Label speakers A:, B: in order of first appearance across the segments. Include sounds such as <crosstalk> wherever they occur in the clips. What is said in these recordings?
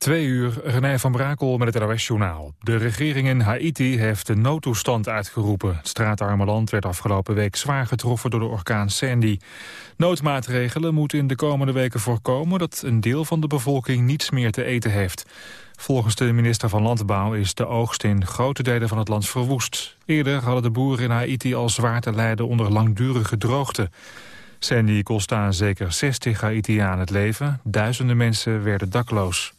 A: Twee uur, René van Brakel met het NOS-journaal. De regering in Haiti heeft de noodtoestand uitgeroepen. Het straatarme land werd afgelopen week zwaar getroffen door de orkaan Sandy. Noodmaatregelen moeten in de komende weken voorkomen... dat een deel van de bevolking niets meer te eten heeft. Volgens de minister van Landbouw is de oogst in grote delen van het land verwoest. Eerder hadden de boeren in Haiti al zwaar te lijden onder langdurige droogte. Sandy kostte aan zeker 60 Haitianen het leven. Duizenden mensen werden dakloos.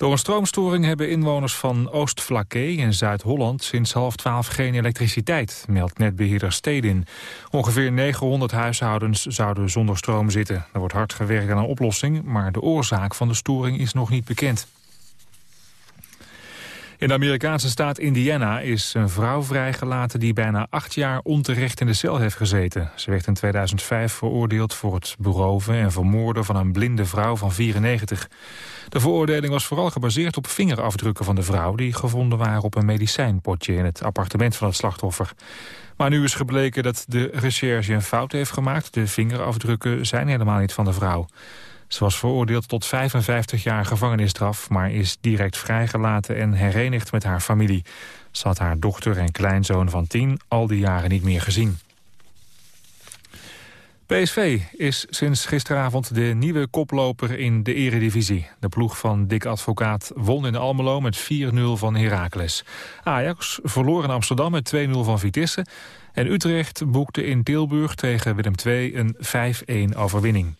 A: Door een stroomstoring hebben inwoners van Oost-Vlakke in Zuid-Holland sinds half twaalf geen elektriciteit, meldt netbeheerder Stedin. Ongeveer 900 huishoudens zouden zonder stroom zitten. Er wordt hard gewerkt aan een oplossing, maar de oorzaak van de storing is nog niet bekend. In de Amerikaanse staat Indiana is een vrouw vrijgelaten... die bijna acht jaar onterecht in de cel heeft gezeten. Ze werd in 2005 veroordeeld voor het beroven en vermoorden... van een blinde vrouw van 94. De veroordeling was vooral gebaseerd op vingerafdrukken van de vrouw... die gevonden waren op een medicijnpotje in het appartement van het slachtoffer. Maar nu is gebleken dat de recherche een fout heeft gemaakt. De vingerafdrukken zijn helemaal niet van de vrouw. Ze was veroordeeld tot 55 jaar gevangenisstraf... maar is direct vrijgelaten en herenigd met haar familie. Ze had haar dochter en kleinzoon van 10 al die jaren niet meer gezien. PSV is sinds gisteravond de nieuwe koploper in de eredivisie. De ploeg van Dick Advocaat won in Almelo met 4-0 van Heracles. Ajax verloor in Amsterdam met 2-0 van Vitesse. En Utrecht boekte in Tilburg tegen Willem II een 5-1 overwinning.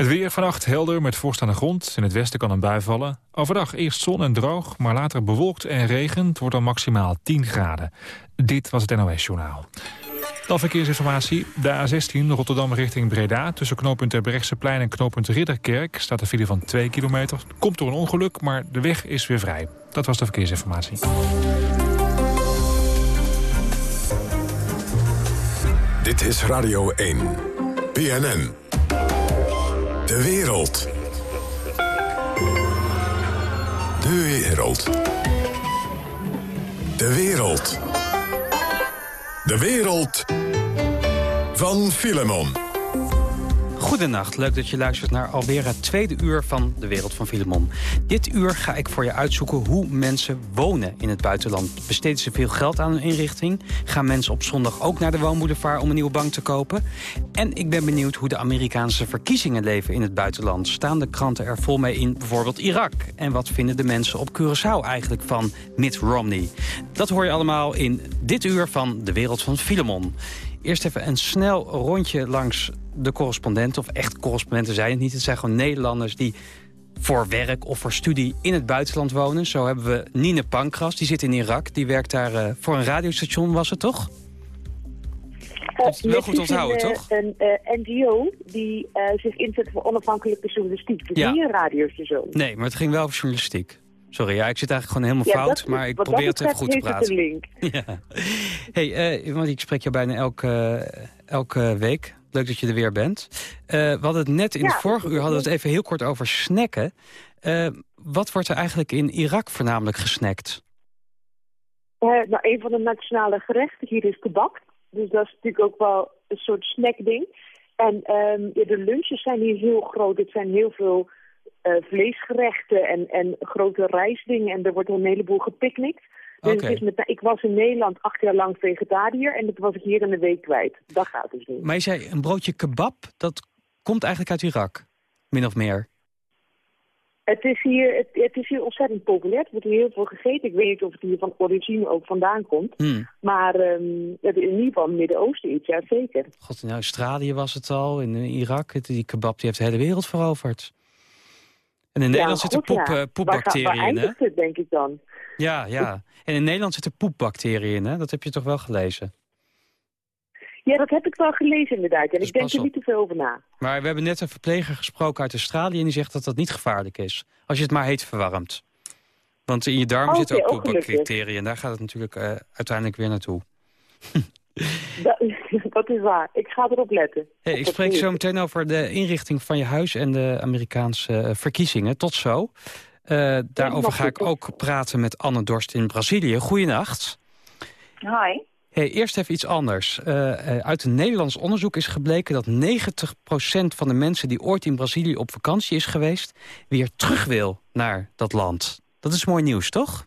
A: Het weer vannacht helder met vorst aan de grond. In het westen kan een bui vallen. Overdag eerst zon en droog, maar later bewolkt en regen. Het wordt dan maximaal 10 graden. Dit was het NOS Journaal. Dan verkeersinformatie. De A16 Rotterdam richting Breda. Tussen knooppunt Terbrechtseplein en knooppunt Ridderkerk... staat een file van 2 kilometer. Komt door een ongeluk, maar de weg is weer vrij. Dat was de verkeersinformatie.
B: Dit is Radio 1. BNN. De wereld. De wereld. De wereld. De wereld van Filemon.
C: Goedenacht, leuk dat je luistert naar alweer het tweede uur van De Wereld van Filemon. Dit uur ga ik voor je uitzoeken hoe mensen wonen in het buitenland. Besteden ze veel geld aan een inrichting? Gaan mensen op zondag ook naar de woonboulevard om een nieuwe bank te kopen? En ik ben benieuwd hoe de Amerikaanse verkiezingen leven in het buitenland. Staan de kranten er vol mee in bijvoorbeeld Irak? En wat vinden de mensen op Curaçao eigenlijk van Mitt Romney? Dat hoor je allemaal in dit uur van De Wereld van Filemon. Eerst even een snel rondje langs de correspondenten. Of echt correspondenten zijn het niet. Het zijn gewoon Nederlanders die voor werk of voor studie in het buitenland wonen. Zo hebben we Nine Pankras, die zit in Irak. Die werkt daar uh, voor een radiostation, was het toch?
D: Uh,
C: wel goed onthouden,
D: een,
C: toch?
D: Een uh, NGO die zich inzet voor onafhankelijke journalistiek. Dus
C: Ja.
D: niet een radiostation.
C: Nee, maar het ging wel over journalistiek. Sorry, ja, ik zit eigenlijk gewoon helemaal
D: Ja,
C: fout, maar ik probeer het even goed te praten.
D: een link. <laughs>
C: Ja. Hey, eh, want ik spreek je bijna elke, elke week. Leuk dat je er weer bent. Eh, we hadden het net in
D: Ja,
C: het vorige uur hadden we het even heel kort over snacken. Eh, wat wordt er eigenlijk in Irak voornamelijk gesnackt?
D: Eh, nou, een van de nationale gerechten hier is kebab. Dus dat is natuurlijk ook wel een soort snackding. En ehm, ja, de lunches zijn hier heel groot. Het zijn heel veel vleesgerechten en, en grote reisdingen. En er wordt een heleboel gepicnict. Dus
C: Oké.
D: het is met, ik was in Nederland acht jaar lang vegetariër en dat was ik hier in de week kwijt. Dat gaat dus niet.
C: Maar je zei een broodje kebab, dat komt eigenlijk uit Irak, min of meer.
D: Het is, hier, het, het is hier ontzettend populair. Er wordt hier heel veel gegeten. Ik weet niet of het hier van origine ook vandaan komt.
C: Hmm.
D: Maar het is in ieder geval Midden-Oosten iets, ja zeker.
C: God, in Australië was het al, in eh, Irak. Het- Die kebab die heeft de hele wereld veroverd. En in Nederland zitten poep,
D: ja.
C: eh,
D: Waar,
C: poepbacteriën
D: waar
C: in, hè?
D: het, denk ik dan?
C: Ja, ja. En in Nederland zitten poepbacteriën in, hè? Dat heb je toch wel gelezen?
D: Ja, dat heb ik wel gelezen inderdaad. En
C: Dus
D: ik denk er niet te veel over na.
C: Maar we hebben net een verpleger gesproken uit Australië... en die zegt dat dat niet gevaarlijk is. Als je het maar heet verwarmt. Want in je darmen
D: Oh,
C: zitten ook poepbacteriën... en daar gaat het natuurlijk eh, uiteindelijk weer naartoe. <laughs>
D: Dat, <laughs> dat is waar. Ik ga erop letten.
C: Hey, ik spreek zo meteen over de inrichting van je huis... en de Amerikaanse eh, verkiezingen. Tot zo. Eh, daarover ga ik ook praten met Anne Dorst in Brazilië. Goeienacht.
E: Hoi.
C: Hey, eerst even iets anders. Uh, uit een Nederlands onderzoek is gebleken dat 90% van de mensen die ooit in Brazilië op vakantie is geweest... weer terug wil naar dat land. Dat is mooi nieuws, toch?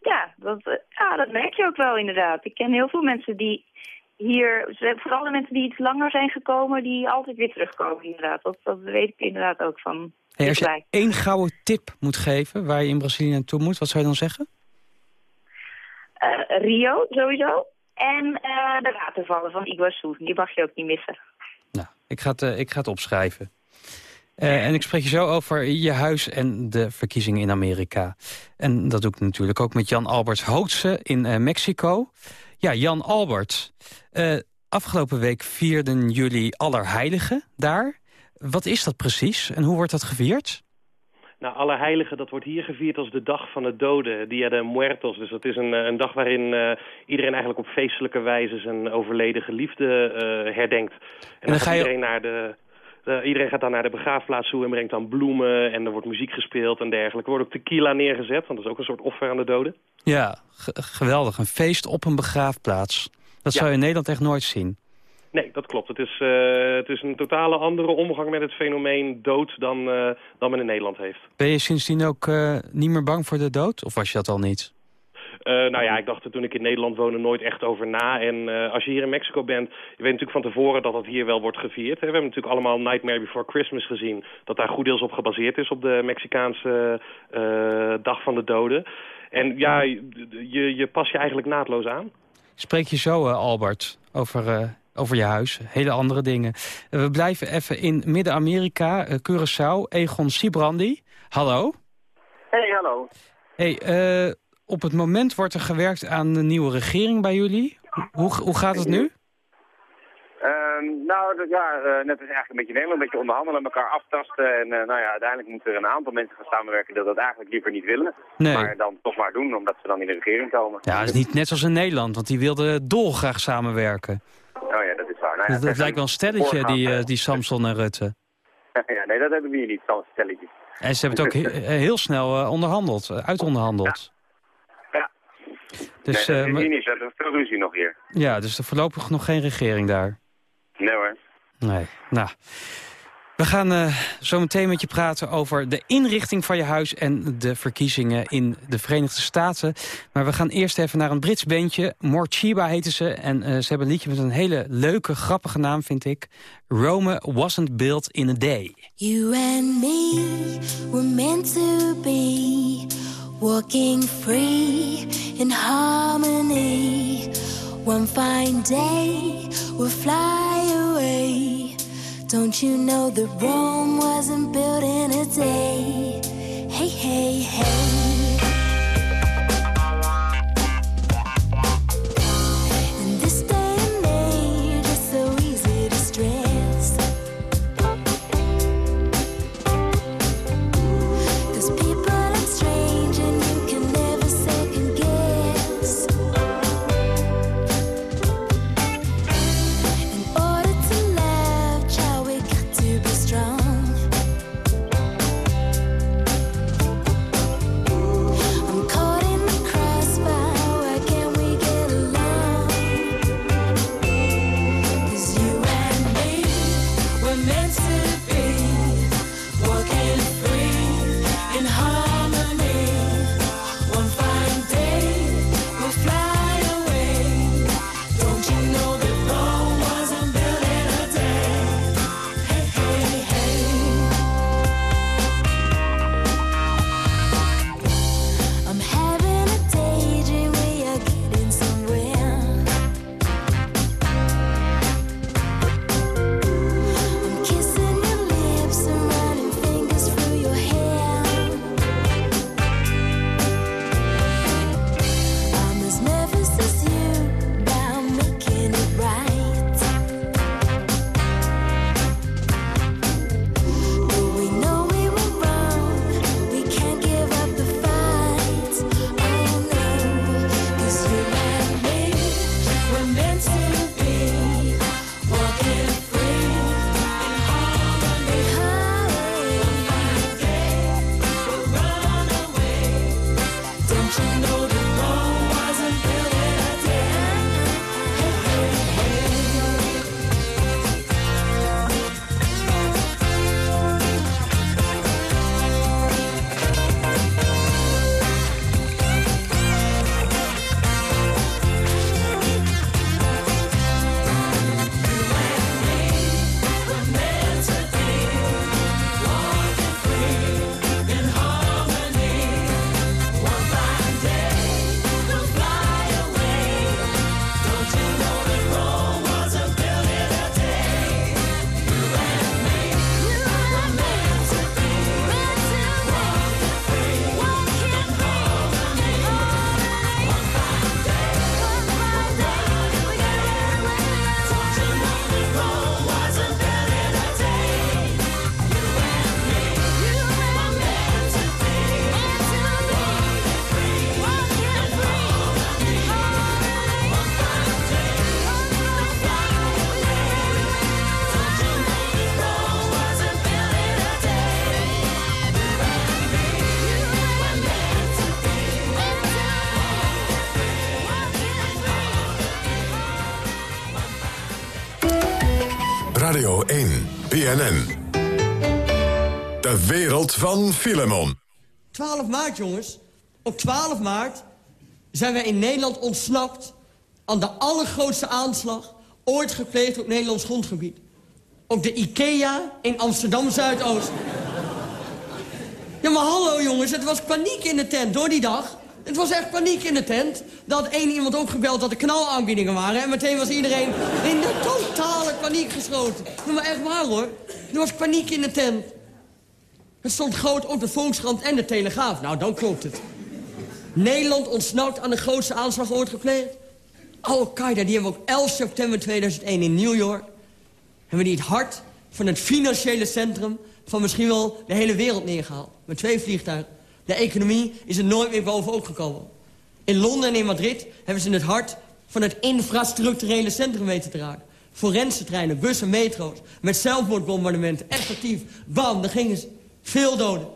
E: Ja, dat, ja, dat merk je ook wel inderdaad. Ik ken heel veel mensen die hier, vooral de mensen die iets langer zijn gekomen... die altijd weer terugkomen inderdaad. Dat, dat weet ik inderdaad ook van
C: hey, Als je één gouden tip moet geven waar je in Brazilië naartoe moet, wat zou je dan zeggen?
E: Uh, Rio, sowieso. En uh, de watervallen van Iguazu. Die mag je ook niet missen.
C: Nou, ik ga het, uh, ik ga het opschrijven. en ik spreek je zo over je huis en de verkiezingen in Amerika. En dat doe ik natuurlijk ook met Jan Albert Hootse in Mexico. Ja, Jan Albert. afgelopen week vierden jullie Allerheiligen daar. Wat is dat precies en hoe wordt dat gevierd?
F: Nou, Allerheiligen, dat wordt hier gevierd als de dag van de doden, Dia de Muertos. Dus dat is een, een dag waarin uh, iedereen eigenlijk op feestelijke wijze zijn overleden geliefde uh, herdenkt. En, en dan, gaat je... iedereen naar de... Uh, iedereen gaat dan naar de begraafplaats toe en brengt dan bloemen en er wordt muziek gespeeld en dergelijke. Er wordt ook tequila neergezet, want dat is ook een soort offer aan de doden.
C: Ja, geweldig. Een feest op een begraafplaats. Dat zou je in Nederland echt nooit zien.
F: Nee, dat klopt. Het is, uh, het is een totale andere omgang met het fenomeen dood dan, uh, dan men in Nederland heeft.
C: Ben je sindsdien ook niet meer bang voor de dood? Of was je dat al niet?
F: Nou ja, ik dacht er toen ik in Nederland woonde nooit echt over na. En als je hier in Mexico bent, je weet natuurlijk van tevoren dat dat hier wel wordt gevierd. Hè. We hebben natuurlijk allemaal Nightmare Before Christmas gezien. Dat daar goed deels op gebaseerd is op de Mexicaanse Dag van de Doden. En ja, je, je pas je eigenlijk naadloos aan.
C: Spreek je zo, Albert, over over je huis. Hele andere dingen. We blijven even in Midden-Amerika, uh, Curaçao. Egon Sibrandi. Hallo.
G: Hey, hallo.
C: Hey, uh, op het moment wordt er gewerkt aan de nieuwe regering bij jullie. Hoe, hoe gaat het nu?
G: Uh, nou, ja, uh, net als eigenlijk een beetje Nederland, een beetje onderhandelen, elkaar aftasten. En nou ja, uiteindelijk moeten er een aantal mensen gaan samenwerken die dat eigenlijk liever niet willen. Nee. Maar dan toch maar doen, omdat ze dan in de regering komen.
C: Ja, dat is niet net zoals in Nederland, want die wilden dolgraag samenwerken.
G: Oh ja, dat is waar. Nou,
C: ja, dat, lijkt wel een stelletje, die, uh, die Samson en Rutte. <laughs>
G: ja, nee, dat hebben we hier niet, zo'n stelletje.
C: En ze hebben het ook heel snel onderhandeld, uitonderhandeld.
G: Ja. Ja. Dus, nee, dat is niet, we hebben veel ruzie nog hier.
C: Ja, dus er voorlopig nog geen regering daar.
G: Nee hoor.
C: Nee, nou... We gaan uh, zo meteen met je praten over de inrichting van je huis... en de verkiezingen in de Verenigde Staten. Maar we gaan eerst even naar een Brits bandje. Morchiba heten ze. En uh, ze hebben een liedje met een hele leuke, grappige naam, vind ik. Rome wasn't built in a day.
H: You and me were meant to be Walking free in harmony One fine day we'll fly away Don't you know that Rome wasn't built in a day? Hey, hey, hey.
B: De wereld van Filemon.
I: 12 maart, jongens. Op 12 maart zijn wij in Nederland ontsnapt... aan de allergrootste aanslag ooit gepleegd op Nederlands grondgebied. Op de IKEA in Amsterdam-Zuidoost. Ja, maar hallo jongens, het was paniek in de tent door die dag. Het was echt paniek in de tent. Dat één iemand ook gebeld dat er knalaanbiedingen waren. En meteen was iedereen in de totale paniek geschoten. maar echt waar hoor. Er was paniek in de tent. Het stond groot op de Volkskrant en de Telegraaf. Nou, dan klopt het. Nederland ontsnapt aan de grootste aanslag ooit gepleegd. Al-Qaeda, die hebben we op 11 september 2001 in New York... hebben die het hart van het financiële centrum... van misschien wel de hele wereld neergehaald. Met twee vliegtuigen. De economie is er nooit meer bovenop gekomen. In Londen en in Madrid hebben ze het hart van het infrastructurele centrum weten te raken. Forensentreinen, bussen, metro's, met zelfmoordbombardementen, effectief. Bam, daar gingen ze. Veel doden.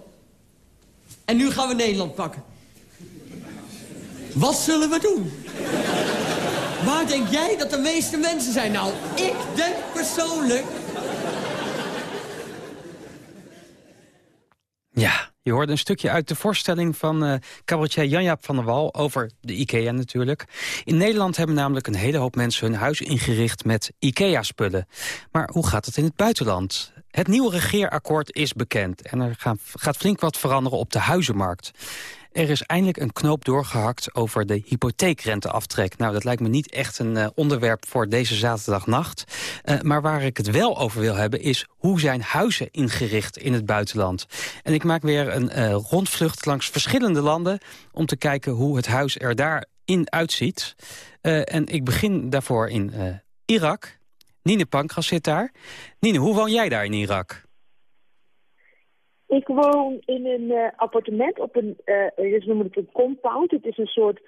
I: En nu gaan we Nederland pakken. Wat zullen we doen? Waar denk jij dat de meeste mensen zijn? Nou, ik denk persoonlijk...
C: Ja, je hoorde een stukje uit de voorstelling van uh, cabaretier Janjaap van der Wal... over de IKEA natuurlijk. In Nederland hebben namelijk een hele hoop mensen hun huis ingericht met IKEA-spullen. Maar hoe gaat het in het buitenland? Het nieuwe regeerakkoord is bekend en er gaat flink wat veranderen op de huizenmarkt. Er is eindelijk een knoop doorgehakt over de hypotheekrenteaftrek. Nou, dat lijkt me niet echt een uh, onderwerp voor deze zaterdagnacht. Uh, maar waar ik het wel over wil hebben is hoe zijn huizen ingericht in het buitenland. En ik maak weer een uh, rondvlucht langs verschillende landen... om te kijken hoe het huis er daarin uitziet. en ik begin daarvoor in Irak. Nine Pankras zit daar. Nine, hoe woon jij daar in Irak?
D: Ik woon in een uh, appartement op een, uh, ze noemen het een compound. Het is een soort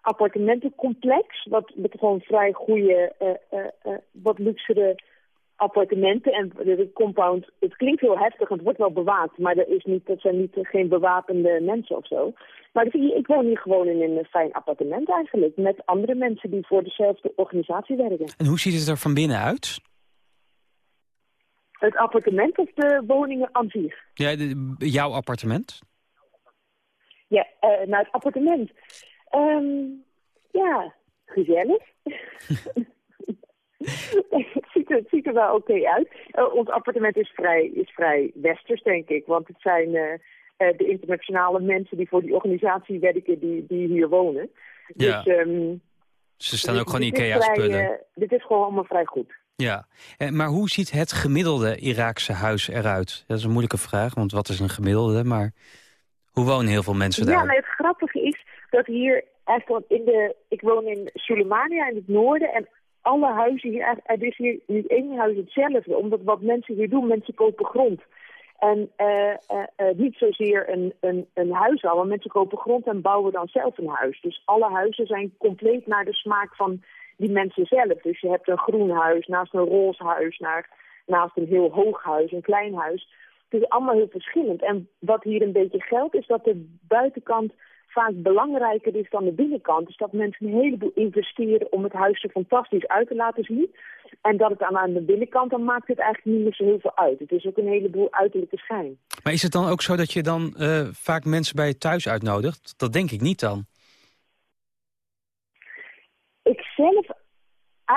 D: appartementencomplex, wat met gewoon vrij goede, wat luxere appartementen. En de, compound, het klinkt heel heftig, het wordt wel bewaakt, maar er is niet, dat zijn niet, geen bewapende mensen of zo. Maar ik woon hier gewoon in een fijn appartement eigenlijk, met andere mensen die voor dezelfde organisatie werken.
C: En hoe ziet het er van binnen uit?
D: Het appartement of de woningen aan zich?
C: Ja, jouw appartement?
D: Ja, uh, nou het appartement. Um, ja, gezellig. <laughs> het, ziet er, het ziet er wel oké uit. Uh, ons appartement is vrij, is vrij westers, denk ik. Want het zijn uh, de internationale mensen die voor die organisatie werken die, die hier wonen.
C: Ja. Dus, um, Ze staan ook gewoon IKEA-spullen.
D: dit is gewoon allemaal vrij goed.
C: Ja, eh, maar hoe ziet het gemiddelde Iraakse huis eruit? Dat is een moeilijke vraag, want wat is een gemiddelde? Maar hoe wonen heel veel mensen daar?
D: Ja, maar het grappige is dat hier, eigenlijk in de, ik woon in Sulemania in het noorden... en alle huizen hier, er is hier niet één huis hetzelfde. Omdat wat mensen hier doen, mensen kopen grond. En uh, uh, niet zozeer een, een, een huis al, maar mensen kopen grond en bouwen dan zelf een huis. Dus alle huizen zijn compleet naar de smaak van die mensen zelf. Dus je hebt een groen huis naast een roze huis, naast een heel hoog huis, een klein huis. Het is allemaal heel verschillend. En wat hier een beetje geldt is dat de buitenkant vaak belangrijker is dan de binnenkant. Dus dat mensen een heleboel investeren om het huis er fantastisch uit te laten zien. En dat het aan de binnenkant, dan maakt het eigenlijk niet meer zo heel veel uit. Het is ook een heleboel uiterlijke schijn.
C: Maar is het dan ook zo dat je dan uh, vaak mensen bij je thuis uitnodigt? Dat denk ik niet dan.
D: Ik zelf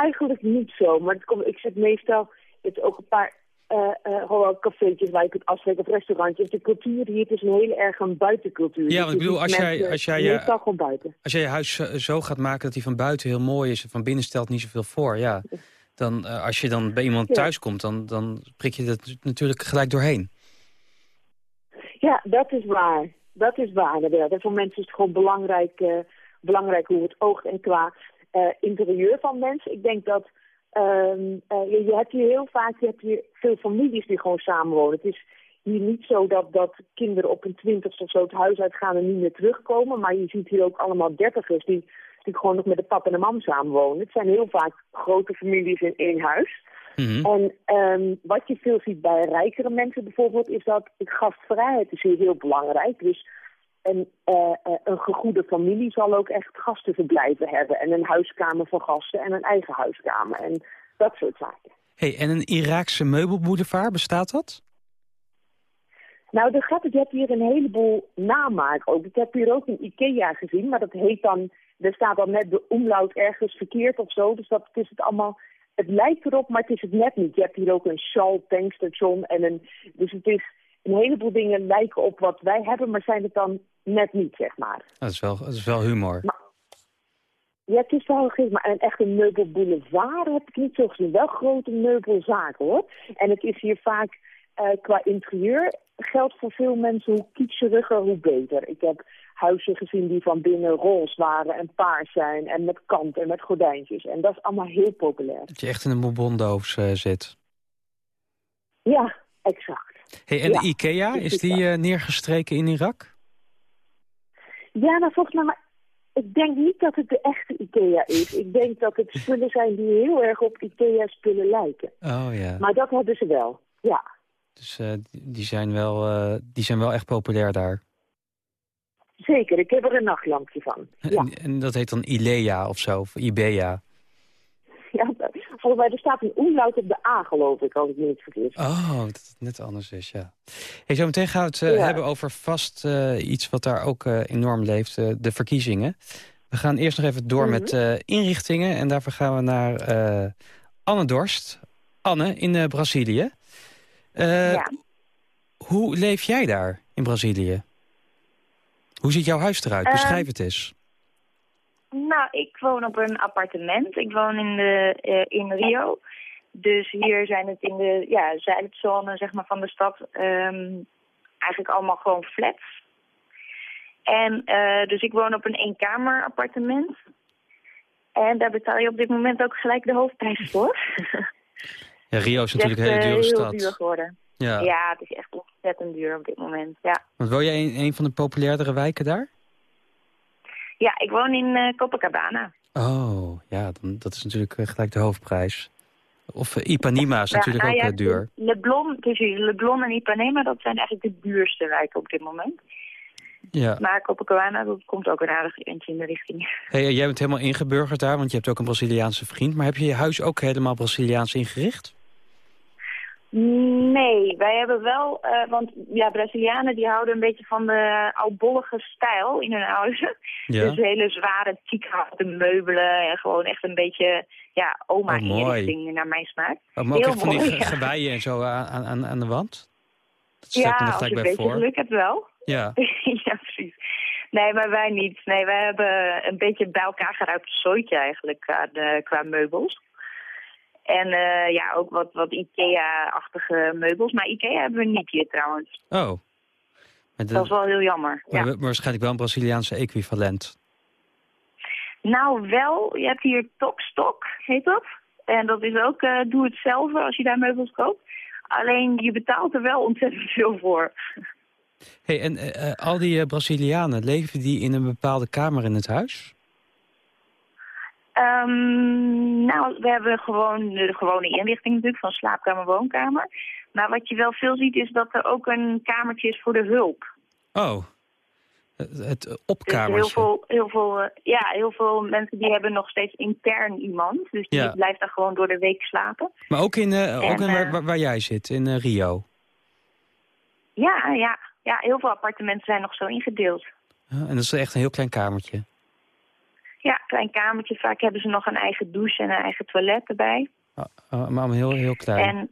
D: eigenlijk niet zo. Maar het komt, ik zit meestal, het ook een paar uh, gewoon cafeetjes waar je kunt afspreken of restaurantjes. De cultuur hier, is een hele erg een buitencultuur.
C: Ja, want ik bedoel, als jij, als jij, je,
D: gewoon buiten.
C: als jij je huis zo gaat maken dat hij van buiten heel mooi is... en van binnen stelt niet zoveel voor, ja... dan uh, als je dan bij iemand thuis komt, dan, dan prik je dat natuurlijk gelijk doorheen.
D: Ja, dat is waar. Dat is waar, inderdaad. En voor mensen is het gewoon belangrijk, belangrijk hoe het oogt en qua interieur van mensen. Ik denk dat um, uh, je, je, hebt hier heel vaak je hebt hier veel families die gewoon samenwonen. Het is hier niet zo dat, dat kinderen op een twintigste of zo het huis uitgaan en niet meer terugkomen. Maar je ziet hier ook allemaal dertigers die, die gewoon nog met de pap en de mam samenwonen. Het zijn heel vaak grote families in één huis. Mm -hmm. En um, wat je veel ziet bij rijkere mensen bijvoorbeeld, is dat gastvrijheid is hier heel belangrijk. Dus een, uh, een gegoede familie zal ook echt gastenverblijven hebben. En een huiskamer voor gasten en een eigen huiskamer. En dat soort zaken.
C: Hey, en een Iraakse meubelboulevard, bestaat dat?
D: Nou, de grappig, je hebt hier een heleboel namaak ook. Ik heb hier ook een IKEA gezien, maar dat heet dan... Er staat dan net de omlaut ergens verkeerd of zo. Dus dat is het allemaal... Het lijkt erop, maar het is het net niet. Je hebt hier ook een Shell tankstation en een... Dus het is... Een heleboel dingen lijken op wat wij hebben, maar zijn het dan net niet, zeg maar.
C: Dat is wel, dat is wel humor.
D: Maar, ja, het is wel gezien, maar een echte meubelboulevard heb ik niet zo gezien. Wel grote meubelzaken, hoor. En het is hier vaak uh, qua interieur geldt voor veel mensen hoe kitscheriger, hoe beter. Ik heb huizen gezien die van binnen roze waren en paars zijn en met kant en met gordijntjes. En dat is allemaal heel populair.
C: Dat je echt in een bonbondoos uh, zit.
D: Ja, exact.
C: Hey, en de IKEA, is die uh, neergestreken in Irak?
D: Ja, nou volgens mij, maar ik denk niet dat het de echte IKEA is. Ik denk dat het spullen zijn die heel erg op IKEA-spullen lijken.
C: Oh ja.
D: Maar dat hebben ze wel, ja.
C: Dus uh, die, zijn wel, uh, die zijn wel echt populair daar.
D: Zeker, ik heb er een nachtlampje van. Ja.
C: En, en, dat heet dan Ilea of zo, of Ibea. <laughs>
D: Ja, volgens mij er staat een omlaut op de A, geloof ik, als ik me niet vergis.
C: Oh, dat het net anders is, ja. Hey, zo meteen gaan we het uh, ja. hebben over vast iets wat daar ook enorm leeft, de verkiezingen. We gaan eerst nog even door mm -hmm. met inrichtingen en daarvoor gaan we naar Anne Dorst. Anne, in Brazilië. Ja. Hoe leef jij daar in Brazilië? Hoe ziet jouw huis eruit? Beschrijf uh, het eens.
E: Nou, ik woon op een appartement. Ik woon in, de, uh, in Rio. Dus hier zijn het in de ja, zuidzone zeg maar, van de stad um, eigenlijk allemaal gewoon flats. En dus ik woon op een eenkamer appartement. En daar betaal je op dit moment ook gelijk de hoofdprijs voor. <laughs>
C: Ja, Rio is natuurlijk een hele dure
E: heel
C: stad.
E: duur geworden. Ja. ja, het is echt ontzettend duur op dit moment, ja.
C: Want woon jij in een van de populairdere wijken daar?
E: Ja, ik woon in uh, Copacabana.
C: Oh, ja, dan, dat is natuurlijk gelijk de hoofdprijs. Of uh, Ipanema is ja, natuurlijk
E: nou
C: ook
E: ja,
C: uh, duur.
E: Leblon, precies. Leblon en Ipanema, dat zijn eigenlijk de duurste wijken op dit moment.
C: Ja.
E: Maar Copacabana, dat komt ook een aardig eentje in de richting.
C: Hey, jij bent helemaal ingeburgerd daar, want je hebt ook een Braziliaanse vriend. Maar heb je je huis ook helemaal Braziliaans ingericht?
E: Nee, wij hebben wel, uh, want ja, Brazilianen die houden een beetje van de oudbollige stijl in hun huizen.
C: Ja.
E: Dus hele zware, teakhouten meubelen en gewoon echt een beetje, ja, oma-inrichting
C: oh,
E: naar mijn smaak.
C: Oh, maar ook
E: Heel
C: echt van die
E: mooi, ja.
C: gebijen en zo aan, aan, aan de wand? Dat me
E: Ja,
C: er
E: als je
C: gelijk
E: een
C: bij
E: beetje
C: voor.
E: geluk hebt wel.
C: Ja. <laughs>
E: ja, precies. Nee, maar wij niet. Nee, wij hebben een beetje bij elkaar geruimd zooitje eigenlijk qua, de, qua meubels. En uh, ja, ook wat, wat IKEA-achtige meubels. Maar IKEA hebben we niet hier trouwens.
C: Oh.
E: Dat is wel heel jammer.
C: maar
E: Ja.
C: waarschijnlijk wel een Braziliaanse equivalent.
E: Nou, wel, je hebt hier Tokstok, heet dat. En dat is ook uh, doe het zelf als je daar meubels koopt. Alleen je betaalt er wel ontzettend veel voor.
C: Hey, en eh, eh, al die eh, Brazilianen, leven die in een bepaalde kamer in het huis?
E: Ehm, nou, we hebben gewoon de gewone inrichting natuurlijk van slaapkamer, woonkamer. Maar wat je wel veel ziet is dat er ook een kamertje is voor de hulp.
C: Oh, het, het
E: Dus
C: opkamertje.
E: heel veel, heel veel, eh, ja, heel veel mensen die hebben nog steeds intern iemand. Dus die
C: Ja.
E: blijft daar gewoon door de week slapen.
C: Maar ook in, eh, ook in waar,
E: eh,
C: waar- waar jij zit, in Rio.
E: Ja, ja, ja, heel veel appartementen zijn nog zo ingedeeld.
C: En dat is echt een heel klein kamertje.
E: Ja, klein kamertje. Vaak hebben ze nog een eigen douche en een eigen toilet erbij.
C: Ah, ah, maar allemaal heel, heel klein.
E: En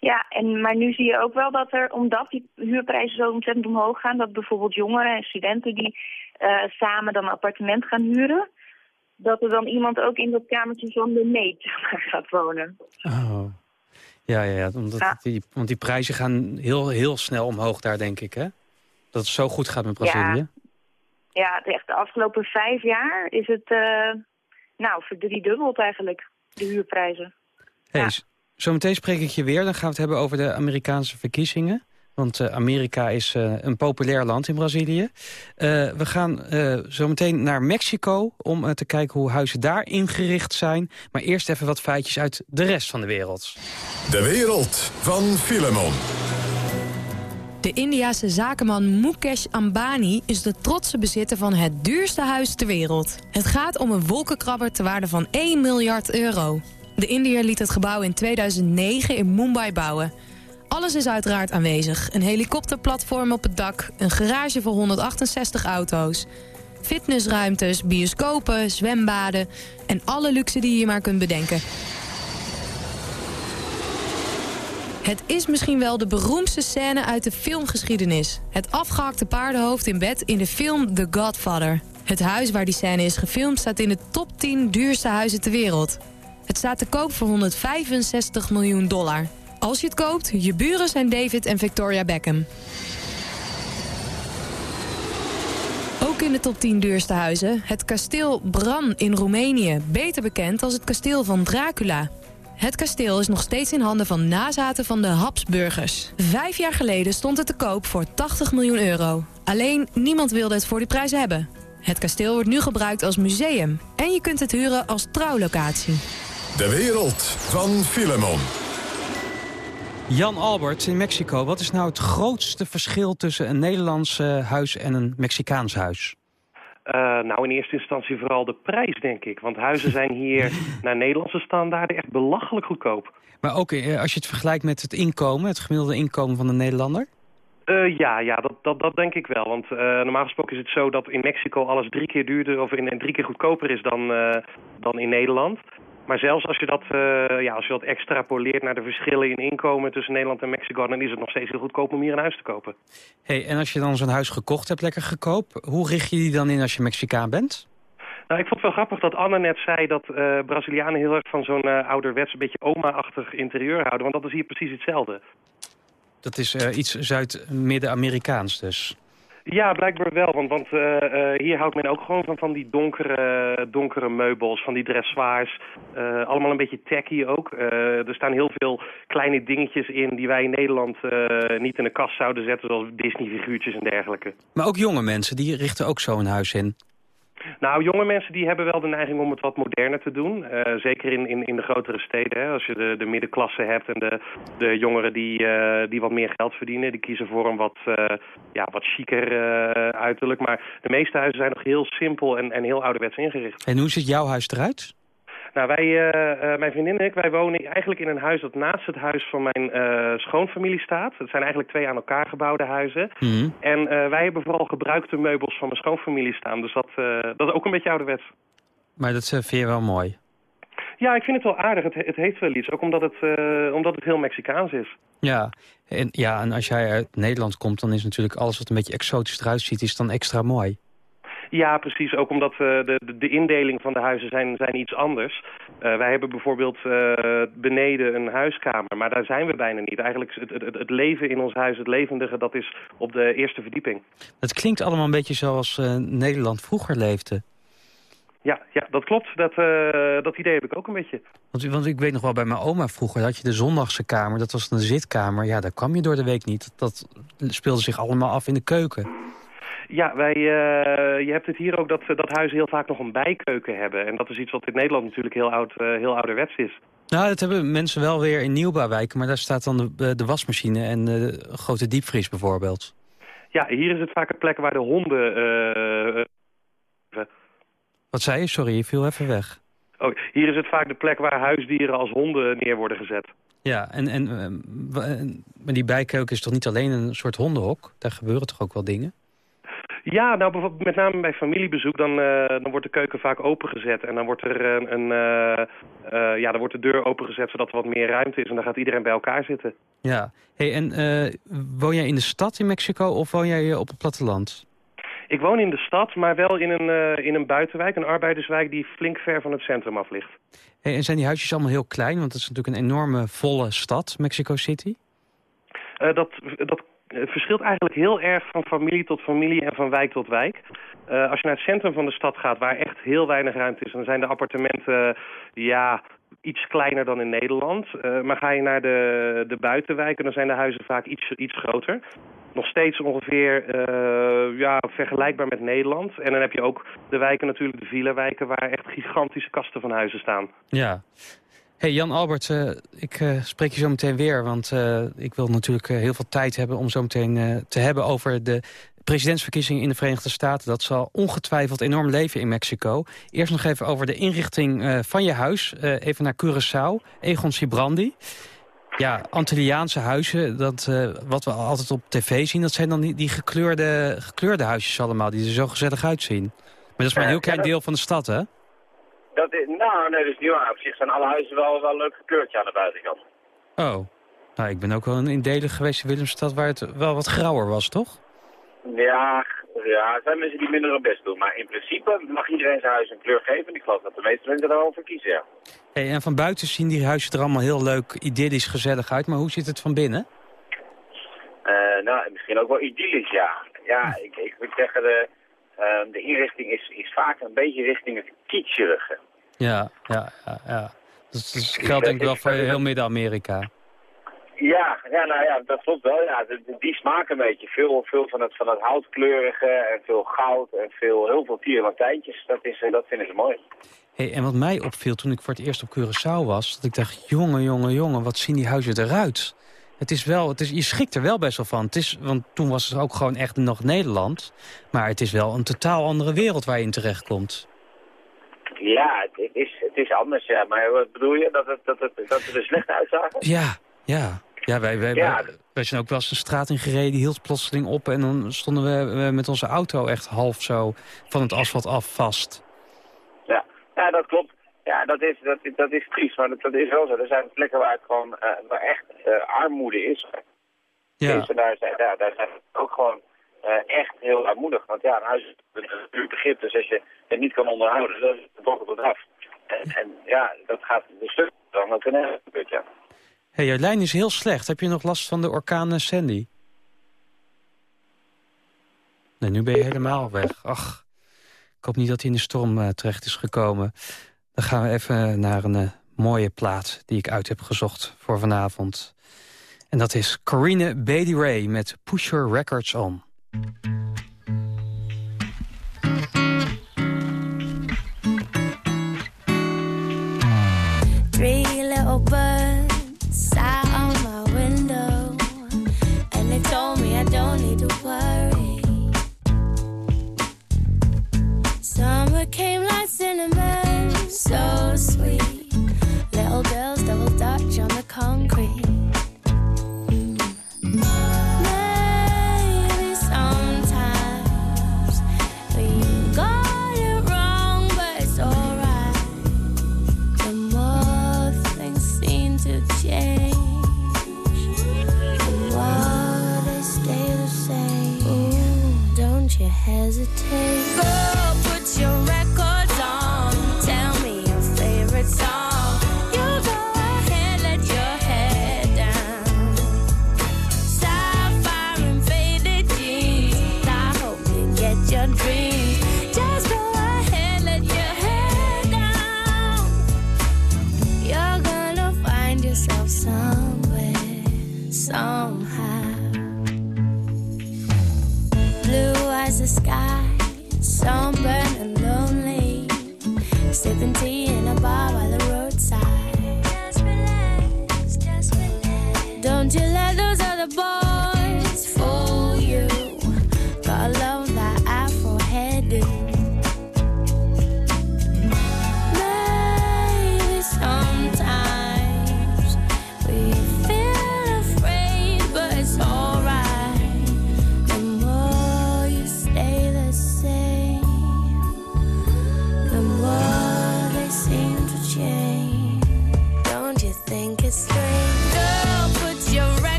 E: ja, en, maar nu zie je ook wel dat er, omdat die huurprijzen zo ontzettend omhoog gaan, dat bijvoorbeeld jongeren en studenten die eh, samen dan een appartement gaan huren, dat er dan iemand ook in dat kamertje van de meet gaat wonen.
C: Oh. Ja, ja, ja, omdat
E: Ja.
C: Die, want die prijzen gaan heel, heel snel omhoog daar, denk ik, hè? Dat het zo goed gaat met Brazilië.
E: Ja, het echt de afgelopen vijf jaar is het, eh nou, verdriedubbeld eigenlijk, de huurprijzen.
C: Hey,
E: Ja.
C: Zometeen spreek ik je weer. Dan gaan we het hebben over de Amerikaanse verkiezingen. Want eh, Amerika is eh, een populair land in Brazilië. Eh, we gaan eh, zometeen naar Mexico om eh, te kijken hoe huizen daar ingericht zijn. Maar eerst even wat feitjes uit de rest van de wereld.
B: De wereld van Filemon.
J: De Indiase zakenman Mukesh Ambani is de trotse bezitter van het duurste huis ter wereld. Het gaat om een wolkenkrabber ter waarde van 1 miljard euro. De Indiër liet het gebouw in 2009 in Mumbai bouwen. Alles is uiteraard aanwezig. Een helikopterplatform op het dak, een garage voor 168 auto's... fitnessruimtes, bioscopen, zwembaden... en alle luxe die je maar kunt bedenken. Het is misschien wel de beroemdste scène uit de filmgeschiedenis. Het afgehakte paardenhoofd in bed in de film The Godfather. Het huis waar die scène is gefilmd staat in de top 10 duurste huizen ter wereld. Het staat te koop voor 165 miljoen dollar. Als je het koopt, je buren zijn David en Victoria Beckham. Ook in de top 10 duurste huizen het kasteel Bran in Roemenië, beter bekend als het kasteel van Dracula. Het kasteel is nog steeds in handen van nazaten van de Habsburgers. Vijf jaar geleden stond het te koop voor 80 miljoen euro. Alleen niemand wilde het voor die prijs hebben. Het kasteel wordt nu gebruikt als museum en je kunt het huren als trouwlocatie.
B: De wereld van Filemon.
C: Jan Albert in Mexico, wat is nou het grootste verschil tussen een Nederlands huis en een Mexicaans huis?
F: Uh, nou, in eerste instantie vooral de prijs, denk ik. Want huizen zijn hier <laughs> naar Nederlandse standaarden echt belachelijk goedkoop.
C: Maar ook eh, als je het vergelijkt met het inkomen, het gemiddelde inkomen van de Nederlander?
F: Uh, ja, ja dat, dat, dat denk ik wel. Want uh, normaal gesproken is het zo dat in Mexico alles drie keer duurder of in, drie keer goedkoper is dan, dan in Nederland. Maar zelfs als je, dat, uh, ja, als je dat extrapoleert naar de verschillen in inkomen tussen Nederland en Mexico... dan is het nog steeds heel goedkoop om hier een huis te kopen.
C: Hey, en als je dan zo'n huis gekocht hebt, lekker goedkoop... hoe richt je die dan in als je Mexicaan bent?
F: Nou, ik vond het wel grappig dat Anne net zei dat uh, Brazilianen heel erg van zo'n uh, ouderwets... een beetje oma-achtig interieur houden, want dat is hier precies hetzelfde.
C: Dat is iets Zuid-Midden-Amerikaans dus?
F: Ja, blijkbaar wel. Want, want uh, uh, hier houdt men ook gewoon van, van die donkere, donkere meubels, van die dressoirs. Uh, allemaal een beetje tacky ook. er staan heel veel kleine dingetjes in die wij in Nederland niet in de kast zouden zetten, zoals Disney-figuurtjes en dergelijke.
C: Maar ook jonge mensen, die richten ook zo'n huis in?
F: Nou, jonge mensen die hebben wel de neiging om het wat moderner te doen. Uh, zeker in, in, in de grotere steden. Hè. Als je de, de middenklasse hebt en de, de jongeren die, uh, die wat meer geld verdienen... die kiezen voor een wat, uh, ja, wat chiquer uiterlijk. Maar de meeste huizen zijn nog heel simpel en, en heel ouderwets ingericht.
C: En hoe ziet jouw huis eruit?
F: Nou, wij, uh, uh, mijn vriendin en ik, wij wonen eigenlijk in een huis dat naast het huis van mijn uh, schoonfamilie staat. Het zijn eigenlijk twee aan elkaar gebouwde huizen.
C: Mhm.
F: En wij hebben vooral gebruikte meubels van mijn schoonfamilie staan. Dus dat, dat is ook een beetje ouderwets.
C: Maar dat vind je wel mooi?
F: Ja, ik vind het wel aardig. Het, het heeft wel iets. Ook omdat het, omdat het heel Mexicaans is.
C: Ja. En, ja, en als jij uit Nederland komt, dan is natuurlijk alles wat een beetje exotisch eruit ziet, is dan extra mooi.
F: Ja, precies. Ook omdat uh, de, de, de, indeling van de huizen zijn, zijn iets anders. Uh, wij hebben bijvoorbeeld uh, beneden een huiskamer, maar daar zijn we bijna niet. Eigenlijk het, het, het, leven in ons huis, het levendige, dat is op de eerste verdieping.
C: Het klinkt allemaal een beetje zoals Nederland vroeger leefde.
F: Ja, ja dat klopt. Dat, dat idee heb ik ook een beetje.
C: Want, want ik weet nog wel, bij mijn oma vroeger had je de zondagse kamer. Dat was een zitkamer. Ja, daar kwam je door de week niet. Dat speelde zich allemaal af in de keuken.
F: Ja, wij, uh, je hebt het hier ook dat, dat huizen heel vaak nog een bijkeuken hebben. En dat is iets wat in Nederland natuurlijk heel, oud, uh, heel ouderwets is.
C: Nou, dat hebben mensen wel weer in nieuwbouwwijken. Maar daar staat dan de, de wasmachine en de grote diepvries bijvoorbeeld.
F: Ja, hier is het vaak een plek waar de honden... Uh,
C: Wat zei je? Sorry, je viel even weg.
F: Oh, hier is het vaak de plek waar huisdieren als honden neer worden gezet.
C: Ja, en, en maar die bijkeuken is toch niet alleen een soort hondenhok? Daar gebeuren toch ook wel dingen?
F: Ja, nou bijvoorbeeld met name bij familiebezoek, dan, uh, dan wordt de keuken vaak opengezet. En dan wordt er een, een uh, uh, ja, dan wordt de deur opengezet zodat er wat meer ruimte is. En dan gaat iedereen bij elkaar zitten.
C: Ja, hey, en woon jij in de stad in Mexico of woon jij op het platteland?
F: Ik woon in de stad, maar wel in een, in een buitenwijk, een arbeiderswijk die flink ver van het centrum af ligt.
C: Hey, en zijn die huisjes allemaal heel klein? Want het is natuurlijk een enorme volle stad, Mexico City.
F: dat, dat het verschilt eigenlijk heel erg van familie tot familie en van wijk tot wijk. Uh, als je naar het centrum van de stad gaat, waar echt heel weinig ruimte is... dan zijn de appartementen ja, iets kleiner dan in Nederland. Uh, maar ga je naar de, de buitenwijken, dan zijn de huizen vaak iets, iets groter. Nog steeds ongeveer uh, ja, vergelijkbaar met Nederland. En dan heb je ook de wijken natuurlijk, de villa-wijken... waar echt gigantische kasten van huizen staan.
C: Ja, Hey Jan Albert, uh, ik uh, spreek je zo meteen weer, want uh, ik wil natuurlijk heel veel tijd hebben om zo meteen te hebben over de presidentsverkiezingen in de Verenigde Staten. Dat zal ongetwijfeld enorm leven in Mexico. Eerst nog even over de inrichting van je huis. Even naar Curaçao, Egon Sibrandi. Ja, Antilliaanse huizen, dat, wat we altijd op tv zien... dat zijn dan die, die gekleurde, gekleurde huisjes allemaal, die er zo gezellig uitzien. Maar dat is maar een heel klein deel van de stad, hè?
G: Dat is, nou, nee, dat is niet waar. Op zich zijn alle huizen wel, wel leuk gekleurd aan de buitenkant.
C: Oh. Nou, ik ben ook wel in delen geweest in Willemstad waar het wel wat grauwer was, toch?
G: Ja, ja, er zijn mensen die minder hun best doen. Maar in principe mag iedereen zijn huis een kleur geven. ik geloof dat de meeste mensen er wel voor kiezen, ja.
C: Hey, en van buiten zien die huizen er allemaal heel leuk, idyllisch, gezellig uit. Maar hoe ziet het van binnen?
G: Uh, nou, misschien ook wel idyllisch, ja. Ja, ik, ik moet zeggen, de, uh, de inrichting is, is vaak een beetje richting het kitscherige.
C: Ja, ja, ja. ja. Dus, dus geldt denk ik wel voor heel Midden-Amerika.
G: Ja, ja, nou ja, dat klopt wel. Ja. Die smaken een beetje. Veel, veel van, het, van het houtkleurige en veel goud en veel, heel veel tierenlantijntjes. Dat, is, dat vinden ze mooi.
C: Hey, en wat mij opviel toen ik voor het eerst op Curaçao was... dat ik dacht, jongen, jongen, jongen, wat zien die huizen eruit? Het is wel, het is, je schikt er wel best wel van. Het is, want toen was het ook gewoon echt nog Nederland. Maar het is wel een totaal andere wereld waar je in terechtkomt.
G: Ja, het is, het is anders, ja. Maar wat bedoel je? Dat het, dat het, dat het er slecht uitzagen?
C: Ja, ja. Ja, wij, wij, ja. wij, zijn ook wel eens de straat in gereden, die hield plotseling op... en dan stonden we met onze auto echt half zo van het asfalt af vast.
G: Ja, ja dat klopt. Ja, dat is, dat, dat is triest, maar dat, dat is wel zo. Er zijn plekken waar het gewoon uh, waar echt uh, armoede is. Ja. Dus daar, zijn, daar, daar zijn ook gewoon uh, echt heel armoedig. Want ja, een huis is een duur begrip, dus als je het niet kan onderhouden, dan is het toch af. En, en, ja, dat gaat een stuk dan ook in gebeurt, ja
C: hey, jouw lijn is heel slecht. Heb je nog last van de orkaan Sandy? Nee, nu ben je helemaal weg. Ach, ik hoop niet dat hij in de storm terecht is gekomen. Dan gaan we even naar een uh, mooie plaat die ik uit heb gezocht voor vanavond. En dat is Corine Bailey Ray met Push Your Records On.
H: Your records on. Tell me your favorite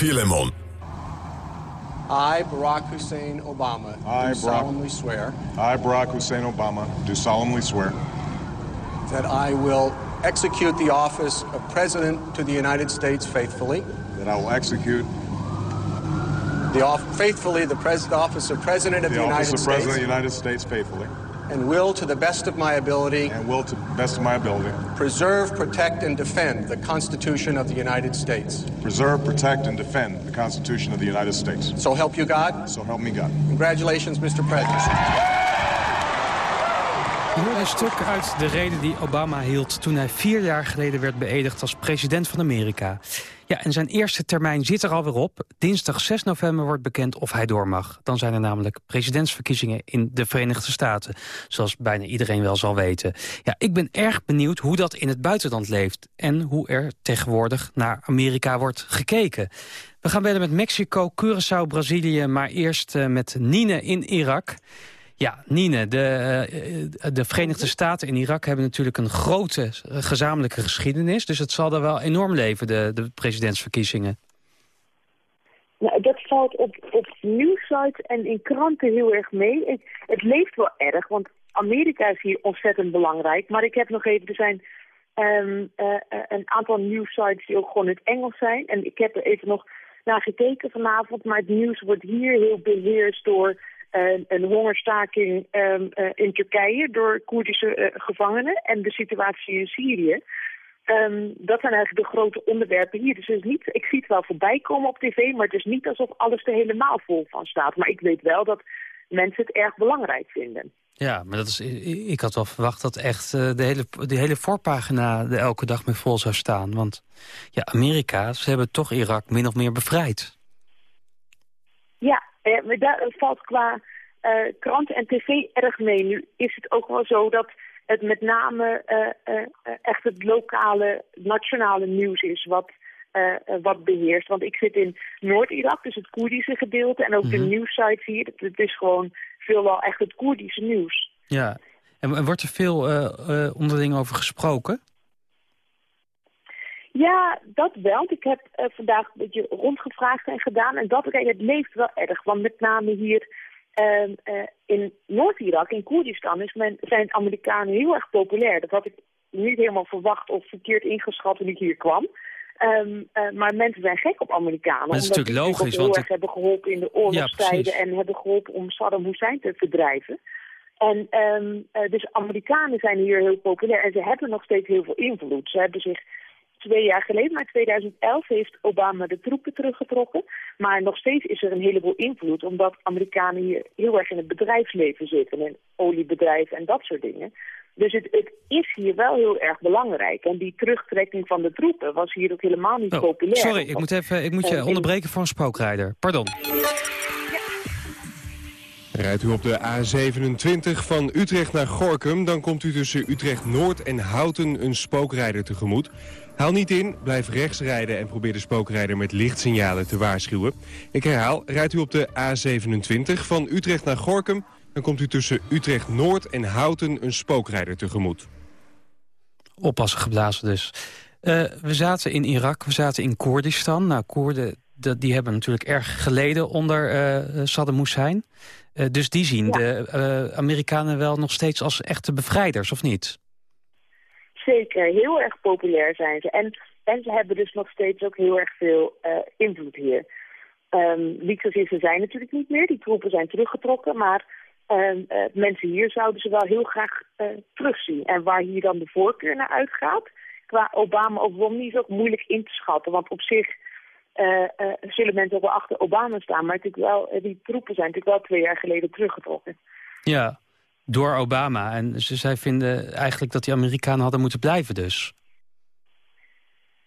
B: Filemon.
K: I, Barack Hussein Obama, I, do solemnly swear.
L: I, Barack Hussein Obama, do solemnly swear.
K: That I will execute the office of President to the United States faithfully.
L: That I will execute
K: the faithfully the, the office of President of the, the United
L: States.
K: The
L: office of President of the United States faithfully.
K: And will, to the best of my ability.
L: And will, to the best of my ability.
K: Preserve, protect, and defend the Constitution of the United States.
L: Preserve, protect, and defend the Constitution of the United States.
K: So help you God.
L: So help me God.
K: Congratulations, Mr. President.
C: Je hoorde een stuk uit de reden die Obama hield toen hij vier jaar geleden werd beëdigd als president van Amerika. Ja, en zijn eerste termijn zit er alweer op. Dinsdag 6 november wordt bekend of hij door mag. Dan zijn er namelijk presidentsverkiezingen in de Verenigde Staten. Zoals bijna iedereen wel zal weten. Ja, ik ben erg benieuwd hoe dat in het buitenland leeft. En hoe er tegenwoordig naar Amerika wordt gekeken. We gaan bellen met Mexico, Curaçao, Brazilië... maar eerst uh, met Nine in Irak. Ja, Nine, de, uh, de Verenigde Staten en Irak hebben natuurlijk een grote uh, gezamenlijke geschiedenis. Dus het zal er wel enorm leven, de, de presidentsverkiezingen.
D: Nou, dat valt op, op nieuwsites en in kranten heel erg mee. Het, leeft wel erg, want Amerika is hier ontzettend belangrijk. Maar ik heb nog even, er zijn uh, een aantal nieuwsites die ook gewoon in het Engels zijn. En ik heb er even nog naar gekeken vanavond. Maar het nieuws wordt hier heel beheerst door een, een hongerstaking um, uh, in Turkije door Koerdische uh, gevangenen en de situatie in Syrië. Um, dat zijn eigenlijk de grote onderwerpen hier. Dus het is niet, ik zie het wel voorbij komen op tv, maar het is niet alsof alles er helemaal vol van staat. Maar ik weet wel dat mensen het erg belangrijk vinden.
C: Ja, maar dat is, ik had wel verwacht dat echt uh, de, hele, de hele voorpagina er elke dag mee vol zou staan. Want ja, Amerika, ze hebben toch Irak min of meer bevrijd.
D: Ja, eh, maar daar valt qua uh, kranten en tv erg mee. Nu is het ook wel zo dat het met name uh, uh, echt het lokale, nationale nieuws is wat, wat beheerst. Want ik zit in Noord-Irak, dus het Koerdische gedeelte. En ook mm -hmm. de nieuwsites hier, het, het is gewoon veelal echt het Koerdische nieuws.
C: Ja, en, en wordt er veel onderling over gesproken?
D: Ja, dat wel. Ik heb uh, vandaag een beetje rondgevraagd en gedaan. En dat, het leeft wel erg. Want met name hier uh, uh, in Noord-Irak, in Koerdistan, is men, zijn Amerikanen heel erg populair. Dat had ik niet helemaal verwacht of verkeerd ingeschat toen ik hier kwam. Um, maar mensen zijn gek op Amerikanen.
C: Dat is
D: omdat
C: natuurlijk logisch.
D: heel
C: want
D: erg hebben geholpen in de oorlogstijden. Ja, en hebben geholpen om Saddam Hussein te verdrijven. En um, dus Amerikanen zijn hier heel populair. En ze hebben nog steeds heel veel invloed. Ze hebben zich twee jaar geleden, maar in 2011 heeft Obama de troepen teruggetrokken. Maar nog steeds is er een heleboel invloed, omdat Amerikanen hier heel erg in het bedrijfsleven zitten. En oliebedrijven en dat soort dingen. Dus het, het, is hier wel heel erg belangrijk. En die terugtrekking van de troepen was hier ook helemaal niet
C: oh,
D: populair.
C: Sorry, ik moet, even, ik moet je uh, onderbreken voor een spookrijder. Pardon.
M: Rijdt u op de A27 van Utrecht naar Gorkum... dan komt u tussen Utrecht Noord en Houten een spookrijder tegemoet. Haal niet in, blijf rechts rijden en probeer de spookrijder met lichtsignalen te waarschuwen. Ik herhaal, rijdt u op de A27 van Utrecht naar Gorkum... dan komt u tussen Utrecht Noord en Houten een spookrijder tegemoet.
C: Oppassen geblazen dus. Uh, we zaten in Irak, we zaten in Koerdistan. Nou, Koerden die hebben natuurlijk erg geleden onder uh, Saddam Hussein. Uh, dus die zien ja. de Amerikanen wel nog steeds als echte bevrijders, of niet?
D: Zeker, heel erg populair zijn ze. En, en ze hebben dus nog steeds ook heel erg veel uh, invloed hier. Um, zozeer ze zijn natuurlijk niet meer, die troepen zijn teruggetrokken, maar um, uh, mensen hier zouden ze wel heel graag uh, terugzien. En waar hier dan de voorkeur naar uitgaat, qua Obama of Romney is ook moeilijk in te schatten. Want op zich zullen mensen ook wel achter Obama staan, maar natuurlijk wel, die troepen zijn natuurlijk wel twee jaar geleden teruggetrokken.
C: Ja, door Obama. En ze, zij vinden eigenlijk dat die Amerikanen hadden moeten blijven dus.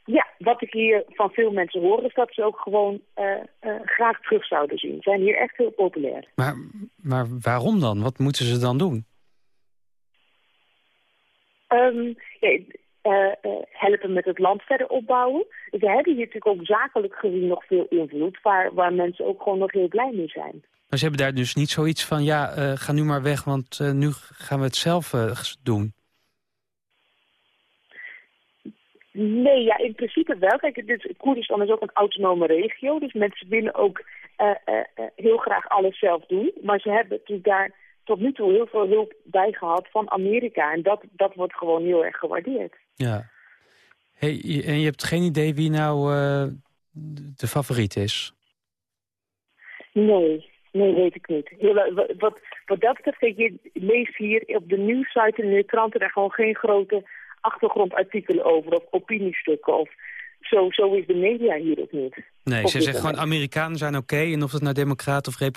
D: Ja, wat ik hier van veel mensen hoor is dat ze ook gewoon uh, uh, graag terug zouden zien. Ze zijn hier echt heel populair.
C: Maar, maar waarom dan? Wat moeten ze dan doen?
D: Um, ja, uh, helpen met het land verder opbouwen. Ze hebben hier natuurlijk ook zakelijk gezien nog veel invloed... waar, waar mensen ook gewoon nog heel blij mee zijn.
C: Maar ze hebben daar dus niet zoiets van, ja, uh, ga nu maar weg, want uh, nu gaan we het zelf uh, doen.
D: Nee, ja, in principe wel. Kijk, dit, Koerdistan is ook een autonome regio, dus mensen willen ook heel graag alles zelf doen. Maar ze hebben natuurlijk daar tot nu toe heel veel hulp bij gehad van Amerika. En dat, dat wordt gewoon heel erg gewaardeerd.
C: Ja. Hey, en je hebt geen idee wie nou de favoriet is?
D: Nee, nee, weet ik niet. wat, wat dat betreft, je leest hier op de nieuwssite en de kranten daar gewoon geen grote achtergrondartikelen over of opiniestukken of zo, zo is de media hier ook niet.
C: Nee, ze zeggen gewoon Amerikanen zijn oké en of het nou democraten of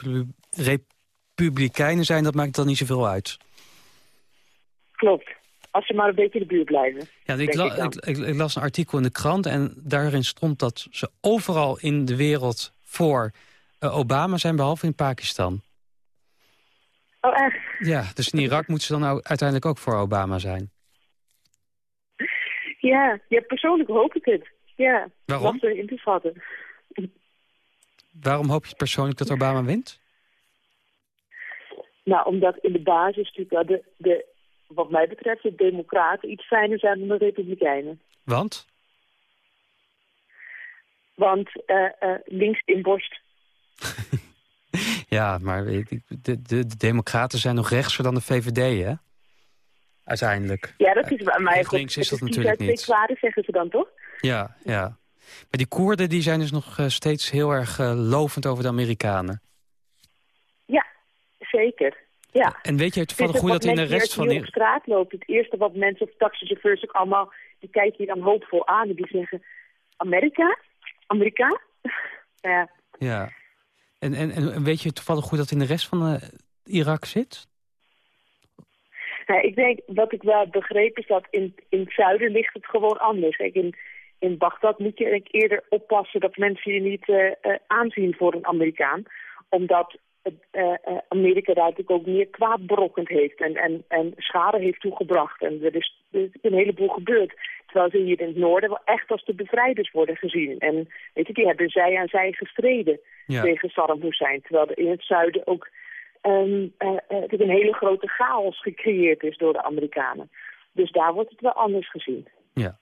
C: republikeinen zijn, dat maakt dan niet zoveel uit.
D: Klopt. Als ze maar een beetje in de buurt blijven.
C: Ja, ik, ik, ik, ik, las een artikel in de krant en daarin stond dat ze overal in de wereld voor Obama zijn, behalve in Pakistan.
D: Oh, echt?
C: Ja, dus in Irak moeten ze dan nou uiteindelijk ook voor Obama zijn.
D: Ja, ja persoonlijk hoop ik het. Ja,
C: Waarom?
D: Lastig in te vatten.
C: Waarom hoop je persoonlijk dat Obama wint?
D: Nou, omdat in de basis natuurlijk de, de, wat mij betreft de democraten iets fijner zijn dan de republikeinen.
C: Want?
D: Want uh, uh, links in borst. <laughs>
C: ja, maar de, de, de, democraten zijn nog rechtser dan de VVD, hè? Uiteindelijk.
D: Ja, dat is bij mij
C: Links is dat natuurlijk niet.
D: Twee kwaden, zeggen ze dan, toch?
C: Ja, ja. Maar die Koerden die zijn dus nog uh, steeds heel erg uh, lovend over de Amerikanen.
D: Ja, zeker. Ja.
C: En weet je toevallig hoe dat in de rest van...
D: Als je op straat loopt, het eerste wat mensen of taxichauffeurs ook allemaal... die kijken je dan hoopvol aan en die zeggen... Amerika? Amerika? <laughs> ja.
C: Ja. En, en, en weet je toevallig hoe dat in de rest van uh, Irak zit?
D: Nou, ik denk, wat ik wel begreep is dat in, in het zuiden ligt het gewoon anders. Kijk, in, in Bagdad moet je eerder oppassen dat mensen je niet uh, uh, aanzien voor een Amerikaan. Omdat Amerika daar natuurlijk ook meer kwaad berokkend heeft en, en, en schade heeft toegebracht. En er is, er is een heleboel gebeurd. Terwijl ze hier in het noorden wel echt als de bevrijders worden gezien. En weet je, die hebben zij aan zij gestreden ja. tegen Saddam Hussein. Terwijl er in het zuiden ook um, uh, uh, een hele grote chaos gecreëerd is door de Amerikanen. Dus daar wordt het wel anders gezien.
C: Ja.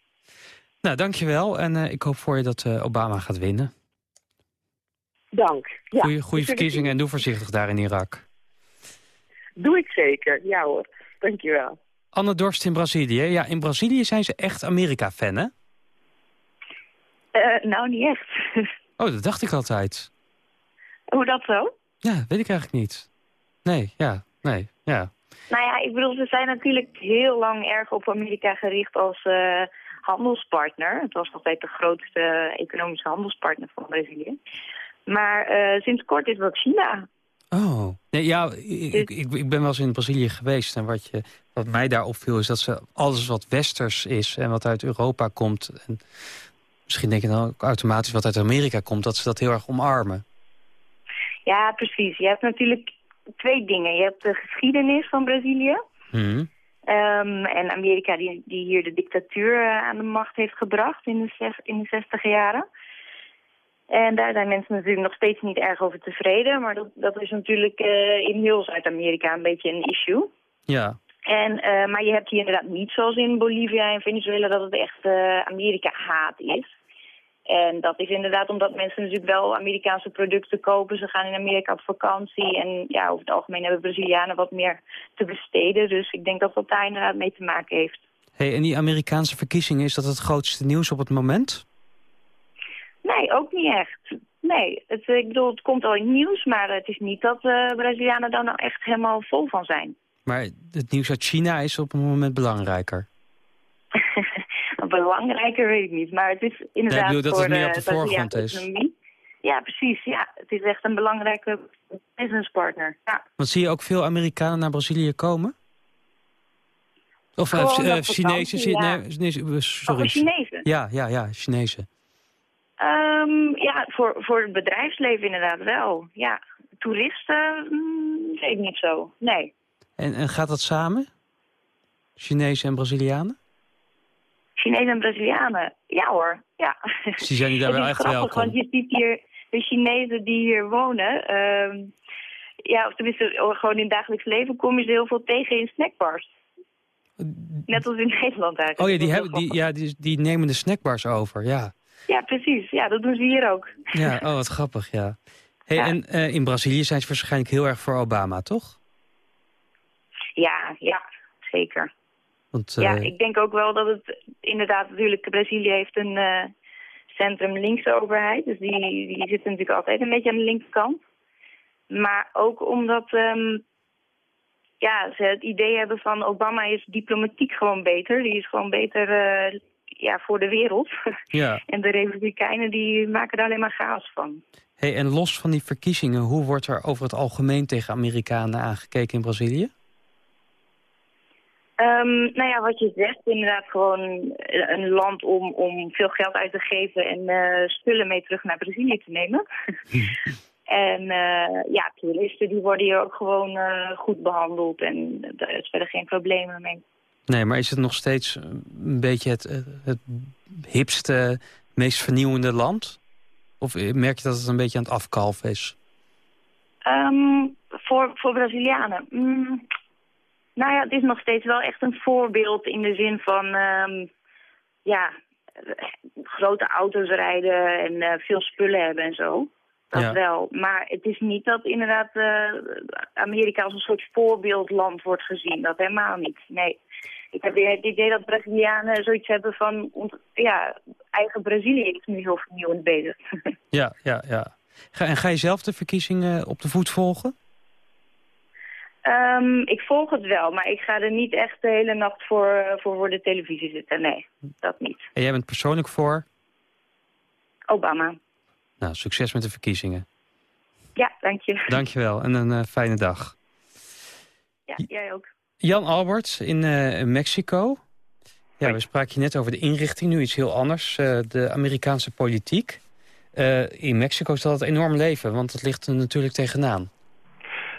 C: Nou, dankjewel. En uh, ik hoop voor je dat Obama gaat winnen.
D: Dank. Ja.
C: Goeie, goeie verkiezingen en doe voorzichtig daar in Irak.
D: Doe ik zeker, ja hoor. Dankjewel.
C: Anne Dorst in Brazilië. Ja, in Brazilië zijn ze echt Amerika-fan, hè?
E: nou, niet echt. <laughs>
C: oh, dat dacht ik altijd.
E: Hoe dat zo?
C: Ja, weet ik eigenlijk niet. Nee, ja, nee, ja.
E: Nou ja, ik bedoel, ze zijn natuurlijk heel lang erg op Amerika gericht als uh, handelspartner. Het was nog steeds de grootste economische handelspartner van Brazilië. Maar uh, sinds kort is dat China.
C: Oh, nee, ja, ik, ik, ik, ben wel eens in Brazilië geweest. En wat, je, wat mij daar opviel is dat ze alles wat westers is en wat uit Europa komt... en misschien denk je dan ook automatisch wat uit Amerika komt... dat ze dat heel erg omarmen.
E: Ja, precies. Je hebt natuurlijk twee dingen. Je hebt de geschiedenis van Brazilië.
C: Hmm.
E: Um, en Amerika die, die hier de dictatuur uh, aan de macht heeft gebracht in de, zes, in de zestiger jaren. En daar zijn mensen natuurlijk nog steeds niet erg over tevreden. Maar dat, dat is natuurlijk uh, in heel Zuid-Amerika een beetje een issue.
C: Ja.
E: En, uh, maar je hebt hier inderdaad niet zoals in Bolivia en Venezuela dat het echt Amerika-haat is. En dat is inderdaad omdat mensen natuurlijk wel Amerikaanse producten kopen. Ze gaan in Amerika op vakantie. En ja, over het algemeen hebben Brazilianen wat meer te besteden. Dus ik denk dat dat daar inderdaad mee te maken heeft.
C: Hey, en die Amerikaanse verkiezingen, is dat het grootste nieuws op het moment?
E: Nee, ook niet echt. Nee, het, ik bedoel, het komt al in nieuws, maar het is niet dat uh, Brazilianen daar nou echt helemaal vol van zijn.
C: Maar het nieuws uit China is op het moment belangrijker? <laughs>
E: belangrijker weet ik niet. Maar het is inderdaad
C: nee, dat
E: voor
C: het meer op de voorgrond is.
E: Economie. Ja, precies. Ja, het is echt een belangrijke businesspartner. Ja.
C: Want zie je ook veel Amerikanen naar Brazilië komen? Of uh, uh, Chinezen?
E: Ja.
C: Nee, sorry.
E: Oh, Chinezen?
C: Ja, ja, ja, Chinezen.
E: Um, ja, voor, voor het bedrijfsleven inderdaad wel. Ja, toeristen mm, weet ik niet zo. Nee.
C: En, en gaat dat samen? Chinezen en Brazilianen?
E: Chinezen en Brazilianen. Ja hoor, ja.
C: Dus die zijn niet daar wel echt
E: grappig,
C: welkom.
E: want je ziet hier de Chinezen die hier wonen... Uh, ja, of tenminste, gewoon in het dagelijks leven kom je ze heel veel tegen in snackbars. Net als in Nederland eigenlijk.
C: Oh ja, die, hebben, die, ja die, die nemen de snackbars over, ja.
E: Ja, precies. Ja, dat doen ze hier ook.
C: Ja, oh, wat grappig, ja. Hey, En uh, in Brazilië zijn ze waarschijnlijk heel erg voor Obama, toch?
E: Ja, ja, zeker. Want, Ja, ik denk ook wel dat het inderdaad natuurlijk... Brazilië heeft een uh, centrum-linkse overheid. Dus die, die zit natuurlijk altijd een beetje aan de linkerkant. Maar ook omdat um, ja, ze het idee hebben van Obama is diplomatiek gewoon beter. Die is gewoon beter ja, voor de wereld. <laughs> Ja. en de republikeinen die maken daar alleen maar chaos van.
C: Hey, en los van die verkiezingen, hoe wordt er over het algemeen tegen Amerikanen aangekeken in Brazilië?
E: Um, nou ja, wat je zegt, inderdaad gewoon een land om, om veel geld uit te geven en uh, spullen mee terug naar Brazilië te nemen. <laughs> En uh, ja, toeristen die worden hier ook gewoon uh, goed behandeld en daar is verder geen problemen mee.
C: Nee, maar is het nog steeds een beetje het, het hipste, meest vernieuwende land? Of merk je dat het een beetje aan het afkalven is?
E: Um, voor, voor Brazilianen? Mm, nou ja, het is nog steeds wel echt een voorbeeld in de zin van... Um, ja, grote auto's rijden en uh, veel spullen hebben en zo. Dat wel. Maar het is niet dat inderdaad uh, Amerika als een soort voorbeeldland wordt gezien. Dat helemaal niet. Nee. Ik heb weer het idee dat Brazilianen zoiets hebben van... Ja, eigen Brazilië is nu heel vernieuwend bezig. <laughs>
C: Ja, ja, ja. Ga, en ga je zelf de verkiezingen op de voet volgen?
E: Um, ik volg het wel, maar ik ga er niet echt de hele nacht voor, voor, voor de televisie zitten. Nee, dat niet.
C: En jij bent persoonlijk voor?
E: Obama.
C: Nou, succes met de verkiezingen.
E: Ja, dank je.
C: Dank je wel en een uh, fijne dag.
E: Ja, jij ook.
C: Jan Albert in uh, Mexico. Ja, we spraken je net over de inrichting, nu iets heel anders. Uh, de Amerikaanse politiek. in Mexico is dat het enorm leven, want het ligt er natuurlijk tegenaan.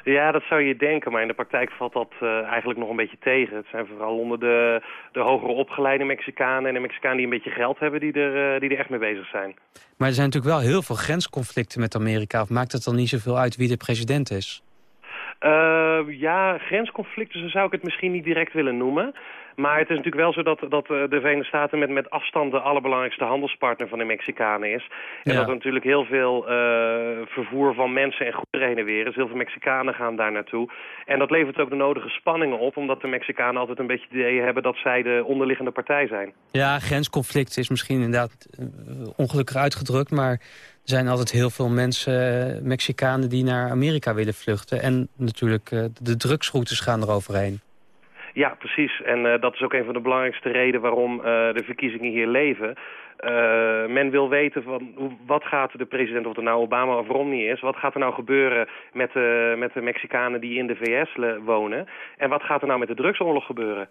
F: Ja, dat zou je denken, maar in de praktijk valt dat uh, eigenlijk nog een beetje tegen. Het zijn vooral onder de, de hogere opgeleide Mexicanen en de Mexicanen die een beetje geld hebben die er, uh, die er echt mee bezig zijn.
C: Maar er zijn natuurlijk wel heel veel grensconflicten met Amerika. Of maakt het dan niet zoveel uit wie de president is?
F: Uh, ja, grensconflicten zou ik het misschien niet direct willen noemen. Maar het is natuurlijk wel zo dat, dat eh, de Verenigde Staten met, met afstand de allerbelangrijkste handelspartner van de Mexicanen is. En dat er natuurlijk heel veel uh, vervoer van mensen en goederen heen en weer is. Heel veel Mexicanen gaan daar naartoe. En dat levert ook de nodige spanningen op, omdat de Mexicanen altijd een beetje het idee hebben dat zij de onderliggende partij zijn.
C: Ja, grensconflict is misschien inderdaad ongelukkig uitgedrukt, maar er zijn altijd heel veel mensen, Mexicanen, die naar Amerika willen vluchten. En natuurlijk de drugsroutes gaan eroverheen.
F: Ja, precies. En uh, dat is ook een van de belangrijkste redenen waarom uh, de verkiezingen hier leven. Uh, men wil weten van wat gaat de president, of het nou Obama of Romney is... wat gaat er nou gebeuren met de, met de Mexicanen die in de VS wonen... en wat gaat er nou met de drugsoorlog gebeuren?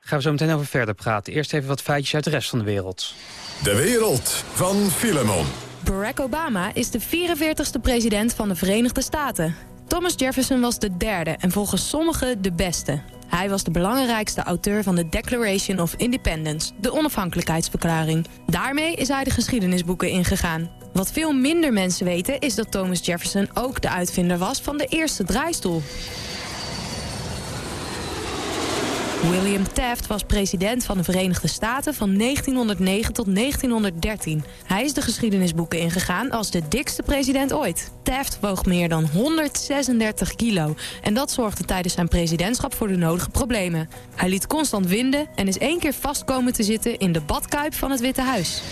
C: Gaan we zo meteen over verder praten. Eerst even wat feitjes uit de rest van de wereld.
B: De wereld van Filemon.
J: Barack Obama is de 44ste president van de Verenigde Staten. Thomas Jefferson was de derde en volgens sommigen de beste. Hij was de belangrijkste auteur van de Declaration of Independence, de onafhankelijkheidsverklaring. Daarmee is hij de geschiedenisboeken ingegaan. Wat veel minder mensen weten is dat Thomas Jefferson ook de uitvinder was van de eerste draaistoel. William Taft was president van de Verenigde Staten van 1909 tot 1913. Hij is de geschiedenisboeken ingegaan als de dikste president ooit. Taft woog meer dan 136 kilo en dat zorgde tijdens zijn presidentschap voor de nodige problemen. Hij liet constant winden en is één keer vast komen te zitten in de badkuip van het Witte Huis.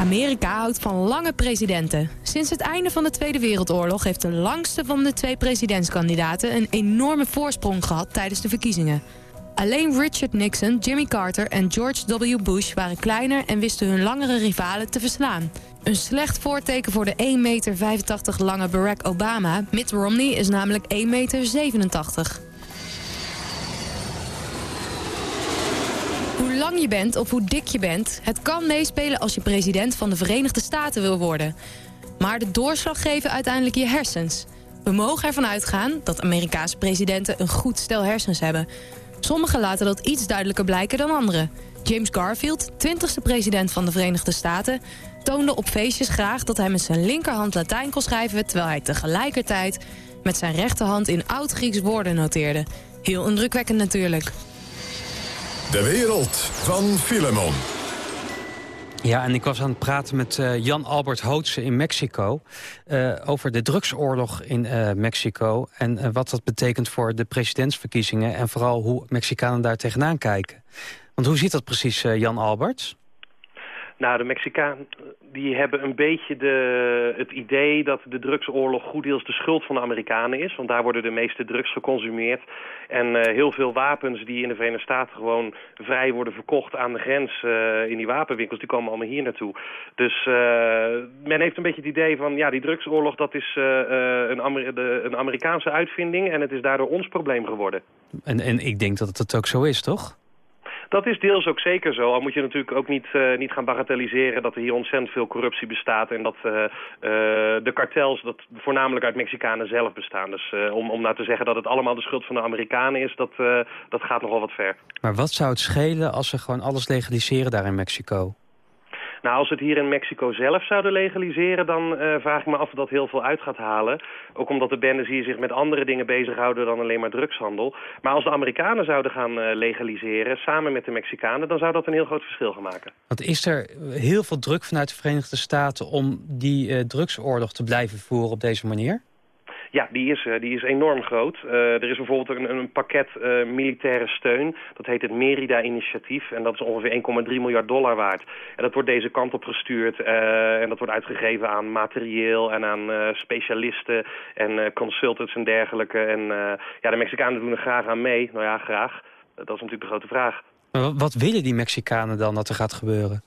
J: Amerika houdt van lange presidenten. Sinds het einde van de Tweede Wereldoorlog heeft de langste van de twee presidentskandidaten een enorme voorsprong gehad tijdens de verkiezingen. Alleen Richard Nixon, Jimmy Carter en George W. Bush waren kleiner en wisten hun langere rivalen te verslaan. Een slecht voorteken voor de 1,85 meter lange Barack Obama. Mitt Romney is namelijk 1,87 meter. Lang je bent of hoe dik je bent, het kan meespelen als je president van de Verenigde Staten wil worden. Maar de doorslag geven uiteindelijk je hersens. We mogen ervan uitgaan dat Amerikaanse presidenten een goed stel hersens hebben. Sommigen laten dat iets duidelijker blijken dan anderen. James Garfield, 20ste president van de Verenigde Staten... toonde op feestjes graag dat hij met zijn linkerhand Latijn kon schrijven... terwijl hij tegelijkertijd met zijn rechterhand in oud-Grieks woorden noteerde. Heel indrukwekkend natuurlijk.
B: De wereld van Filemon.
C: Ja, en ik was aan het praten met uh, Jan Albert Hootse in Mexico... Uh, over de drugsoorlog in uh, Mexico... en wat dat betekent voor de presidentsverkiezingen... en vooral hoe Mexicanen daar tegenaan kijken. Want hoe zit dat precies, Jan Albert?
F: Nou, de Mexicaan die hebben een beetje de, het idee dat de drugsoorlog goed deels de schuld van de Amerikanen is. Want daar worden de meeste drugs geconsumeerd. En uh, heel veel wapens die in de Verenigde Staten gewoon vrij worden verkocht aan de grens uh, in die wapenwinkels, die komen allemaal hier naartoe. Dus uh, men heeft een beetje het idee van, ja, die drugsoorlog dat is een, de, een Amerikaanse uitvinding en het is daardoor ons probleem geworden.
C: En, en ik denk dat het ook zo is, toch?
F: Dat is deels ook zeker zo. Al moet je natuurlijk ook niet, uh, niet gaan bagatelliseren dat er hier ontzettend veel corruptie bestaat. En dat uh, uh, de kartels dat voornamelijk uit Mexicanen zelf bestaan. Dus om, om nou te zeggen dat het allemaal de schuld van de Amerikanen is, dat, dat gaat nogal wat ver.
C: Maar wat zou het schelen als ze gewoon alles legaliseren daar in Mexico?
F: Nou, als we het hier in Mexico zelf zouden legaliseren... dan uh, vraag ik me af of dat heel veel uit gaat halen. Ook omdat de bendes hier zich met andere dingen bezighouden... dan alleen maar drugshandel. Maar als de Amerikanen zouden gaan uh, legaliseren... samen met de Mexicanen... dan zou dat een heel groot verschil gaan maken.
C: Want is er heel veel druk vanuit de Verenigde Staten... om die uh, drugsoorlog te blijven voeren op deze manier?
F: Ja, die is, uh, die is enorm groot. Uh, er is bijvoorbeeld een, een pakket uh, militaire steun. Dat heet het Merida-initiatief. En dat is ongeveer 1,3 miljard dollar waard. En dat wordt deze kant op gestuurd. en dat wordt uitgegeven aan materieel en aan specialisten en consultants en dergelijke. En ja, de Mexicanen doen er graag aan mee. Nou ja, graag. Dat is natuurlijk de grote vraag.
C: Wat willen die Mexicanen dan dat er gaat gebeuren?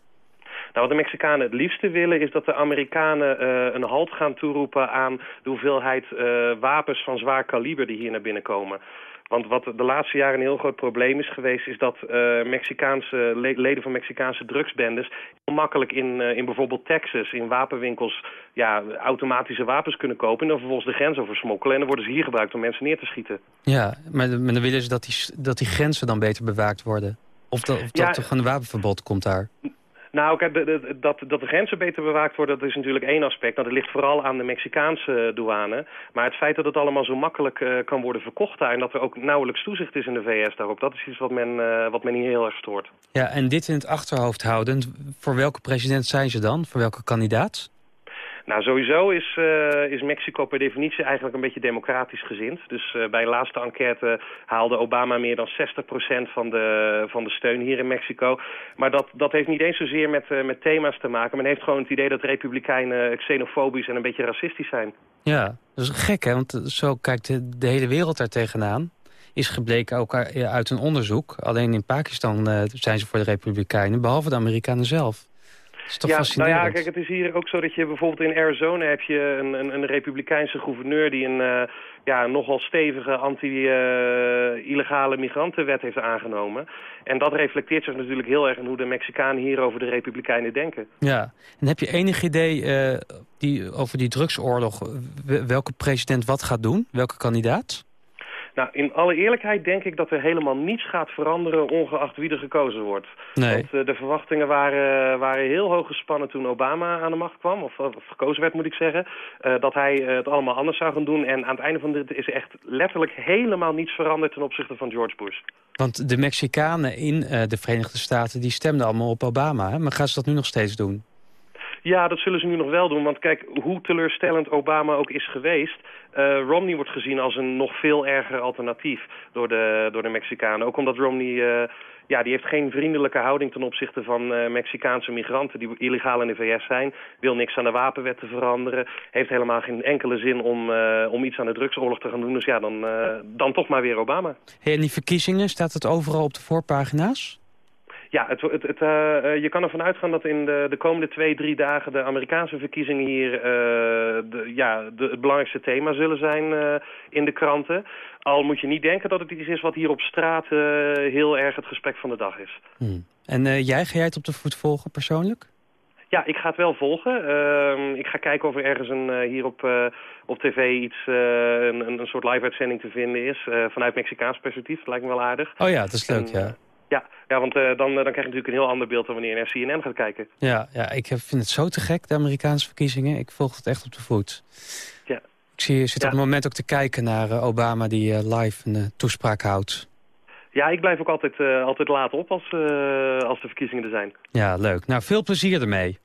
F: Nou, wat de Mexicanen het liefste willen is dat de Amerikanen uh, een halt gaan toeroepen aan de hoeveelheid uh, wapens van zwaar kaliber die hier naar binnen komen. Want wat de laatste jaren een heel groot probleem is geweest... is dat uh, Mexicaanse, leden van Mexicaanse drugsbendes... heel makkelijk in, uh, in bijvoorbeeld Texas, in wapenwinkels... Ja, automatische wapens kunnen kopen... en dan vervolgens de grens over smokkelen. En dan worden ze hier gebruikt om mensen neer te schieten.
C: Ja, maar, maar dan willen ze dat die, dat die grenzen dan beter bewaakt worden. Of, dat, of ja, dat er een wapenverbod komt daar.
F: Nou, kijk, dat, dat de grenzen beter bewaakt worden, dat is natuurlijk één aspect. Dat ligt vooral aan de Mexicaanse douane. Maar het feit dat het allemaal zo makkelijk uh, kan worden verkocht daar... en dat er ook nauwelijks toezicht is in de VS daarop... dat is iets wat men, uh, wat men hier heel erg stoort.
C: Ja, en dit in het achterhoofd houdend, voor welke president zijn ze dan? Voor welke kandidaat?
F: Nou, sowieso is, uh, is Mexico per definitie eigenlijk een beetje democratisch gezind. Dus uh, bij de laatste enquête haalde Obama meer dan 60% van de, van de steun hier in Mexico. Maar dat, dat heeft niet eens zozeer met, uh, met thema's te maken. Men heeft gewoon het idee dat republikeinen xenofobisch en een beetje racistisch zijn.
C: Ja, dat is gek hè, want zo kijkt de, de hele wereld daar tegenaan is gebleken ook uit een onderzoek. Alleen in Pakistan zijn ze voor de Republikeinen, behalve de Amerikanen zelf
F: ja, nou ja, kijk, het is hier ook zo dat je bijvoorbeeld in Arizona heb je een, een, een republikeinse gouverneur die een uh, ja, nogal stevige anti-illegale uh, migrantenwet heeft aangenomen. En dat reflecteert zich natuurlijk heel erg in hoe de Mexicanen hier over de republikeinen denken.
C: Ja, en heb je enig idee uh, die, over die drugsoorlog, welke president wat gaat doen? Welke kandidaat?
F: Nou, in alle eerlijkheid denk ik dat er helemaal niets gaat veranderen ongeacht wie er gekozen wordt.
C: Nee.
F: Want uh, de verwachtingen waren, waren heel hoog gespannen toen Obama aan de macht kwam, of, of gekozen werd moet ik zeggen, uh, dat hij uh, het allemaal anders zou gaan doen. En aan het einde van dit is echt letterlijk helemaal niets veranderd ten opzichte van George Bush.
C: Want de Mexicanen in de Verenigde Staten die stemden allemaal op Obama, hè? maar gaan ze dat nu nog steeds doen?
F: Ja, dat zullen ze nu nog wel doen. Want kijk, hoe teleurstellend Obama ook is geweest... Uh, Romney wordt gezien als een nog veel erger alternatief door de, door de Mexicanen. Ook omdat Romney... Uh, ja, die heeft geen vriendelijke houding ten opzichte van uh, Mexicaanse migranten die illegaal in de VS zijn. Wil niks aan de wapenwet te veranderen. Heeft helemaal geen enkele zin om, om iets aan de drugsoorlog te gaan doen. Dus ja, dan, dan toch maar weer Obama.
C: Hey, en die verkiezingen, staat het overal op de voorpagina's?
F: Ja, het, het, het, uh, je kan ervan uitgaan dat in de, de komende twee, drie dagen de Amerikaanse verkiezingen hier uh, de, ja, de, het belangrijkste thema zullen zijn uh, in de kranten. Al moet je niet denken dat het iets is wat hier op straat heel erg het gesprek van de dag is.
C: Hmm. En jij, ga jij het op de voet volgen persoonlijk?
F: Ja, ik ga het wel volgen. Uh, ik ga kijken of er ergens een, uh, hier op, uh, op tv iets, een, een soort live-uitzending te vinden is. vanuit Mexicaans perspectief, dat lijkt me wel aardig.
C: Oh ja, dat is leuk, en, ja.
F: Ja, ja want uh, dan, dan krijg je natuurlijk een heel ander beeld dan wanneer je naar CNN gaat kijken.
C: Ja, ja ik vind het zo te gek, de Amerikaanse verkiezingen. Ik volg het echt op de voet.
F: Ja.
C: Ik zie je zit op het moment ook te kijken naar Obama die live een toespraak houdt.
F: Ja, ik blijf ook altijd, altijd laat op als, als de verkiezingen er zijn.
C: Ja, leuk. Nou, veel plezier ermee.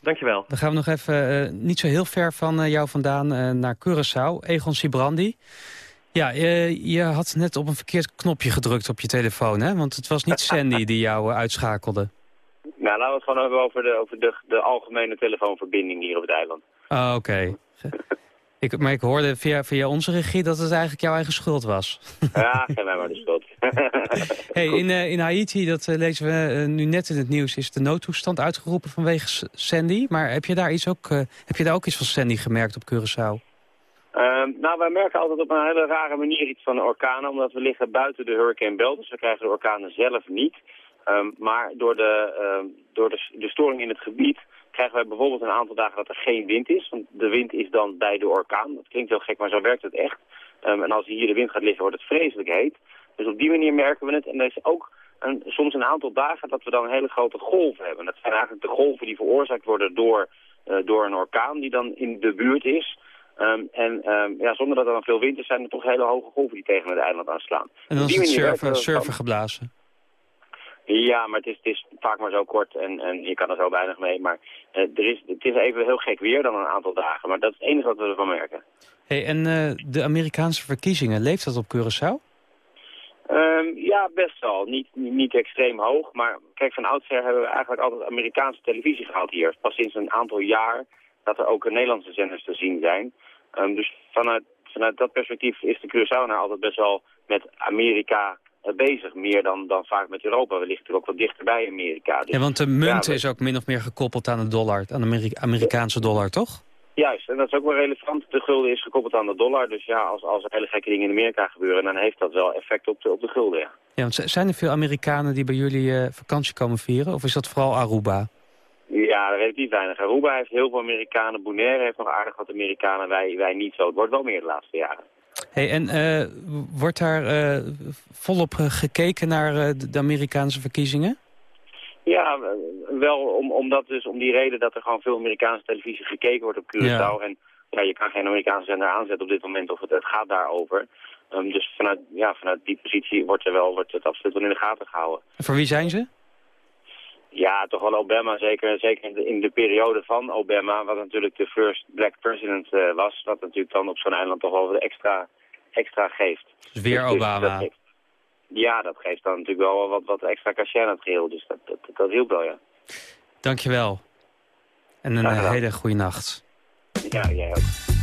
F: Dankjewel.
C: Dan gaan we nog even niet zo heel ver van jou vandaan naar Curaçao. Egon Sibrandi. Ja, je, je, had net op een verkeerd knopje gedrukt op je telefoon, hè? Want het was niet <laughs> Sandy die jou uitschakelde.
G: Nou, laten we het gewoon hebben over de, over de, de algemene telefoonverbinding hier op het eiland.
C: Ah, oké. <laughs> ik, maar ik hoorde via, via onze regie dat het eigenlijk jouw eigen schuld was.
G: ja, <laughs> geef mij maar de schuld.
C: hey, in, uh, in Haiti, dat uh, lezen we uh, nu net in het nieuws, is de noodtoestand uitgeroepen vanwege Sandy. Maar heb je daar, iets ook, heb je daar ook iets van Sandy gemerkt op Curaçao?
G: Ehm, nou, wij merken altijd op een hele rare manier iets van orkanen, omdat we liggen buiten de hurricane belt, dus we krijgen de orkanen zelf niet. Um, maar door, de, uh, door de, storing in het gebied krijgen wij bijvoorbeeld een aantal dagen dat er geen wind is. Want de wind is dan bij de orkaan. Dat klinkt heel gek, maar zo werkt het echt. En als hier de wind gaat liggen, wordt het vreselijk heet. Dus op die manier merken we het. En er is ook een, soms een aantal dagen dat we dan hele grote golven hebben. Dat zijn eigenlijk de golven die veroorzaakt worden door, uh, door een orkaan die dan in de buurt is. Um, en um, ja, zonder dat er dan veel wind is, zijn er toch hele hoge golven die tegen het eiland aanslaan.
C: En dan is het surfen, surfen geblazen?
G: Ja, maar het is, het is vaak maar zo kort en, en je kan er zo weinig mee. Maar uh, er is, het is even heel gek weer dan een aantal dagen. Maar dat is het enige wat we ervan merken.
C: Hey, en uh, de Amerikaanse verkiezingen, leeft dat op Curaçao?
G: Um, ja, best wel. Niet, niet extreem hoog. Maar kijk, van oudsher hebben we eigenlijk altijd Amerikaanse televisie gehad hier. Pas sinds een aantal jaar dat er ook Nederlandse zenders te zien zijn. Um, dus vanuit, vanuit dat perspectief is de Curaçao nou altijd best wel met Amerika eh, bezig. Meer dan, dan vaak met Europa. We liggen natuurlijk ook wat dichter bij Amerika.
C: Dus, ja, want de munt is ook min of meer gekoppeld aan de dollar, aan de Amerika Amerikaanse dollar, toch?
G: Juist, en dat is ook wel relevant. De gulden is gekoppeld aan de dollar. Dus ja, als, als er hele gekke dingen in Amerika gebeuren... dan heeft dat wel effect op de, op de gulden, ja.
C: Ja, want zijn er veel Amerikanen die bij jullie uh, vakantie komen vieren? Of is dat vooral Aruba?
G: Ja, relatief weinig. Aruba heeft heel veel Amerikanen. Bonaire heeft nog aardig wat Amerikanen. Wij, wij niet zo. Het wordt wel meer de laatste jaren.
C: Hey, en uh, wordt daar uh, volop gekeken naar de Amerikaanse verkiezingen?
G: Ja, wel om, omdat dus, om die reden dat er gewoon veel Amerikaanse televisie gekeken wordt op Curaçao. Ja. En ja, je kan geen Amerikaanse zender aanzetten op dit moment of het, het gaat daarover. Um, dus vanuit, ja, vanuit die positie wordt, er wel, wordt het absoluut wel in de gaten gehouden.
C: En voor wie zijn ze?
G: Ja, toch wel Obama, zeker, zeker in, de, in de periode van Obama, wat natuurlijk de first black president uh, was, wat natuurlijk dan op zo'n eiland toch wel extra, extra geeft.
C: Dus weer dus, Obama?
G: Dat ja, dat geeft dan natuurlijk wel wat, wat extra cachet aan het geheel, dus dat, dat, dat hielp wel, ja.
C: Dankjewel. En een hele goede nacht.
G: Ja, jij ook.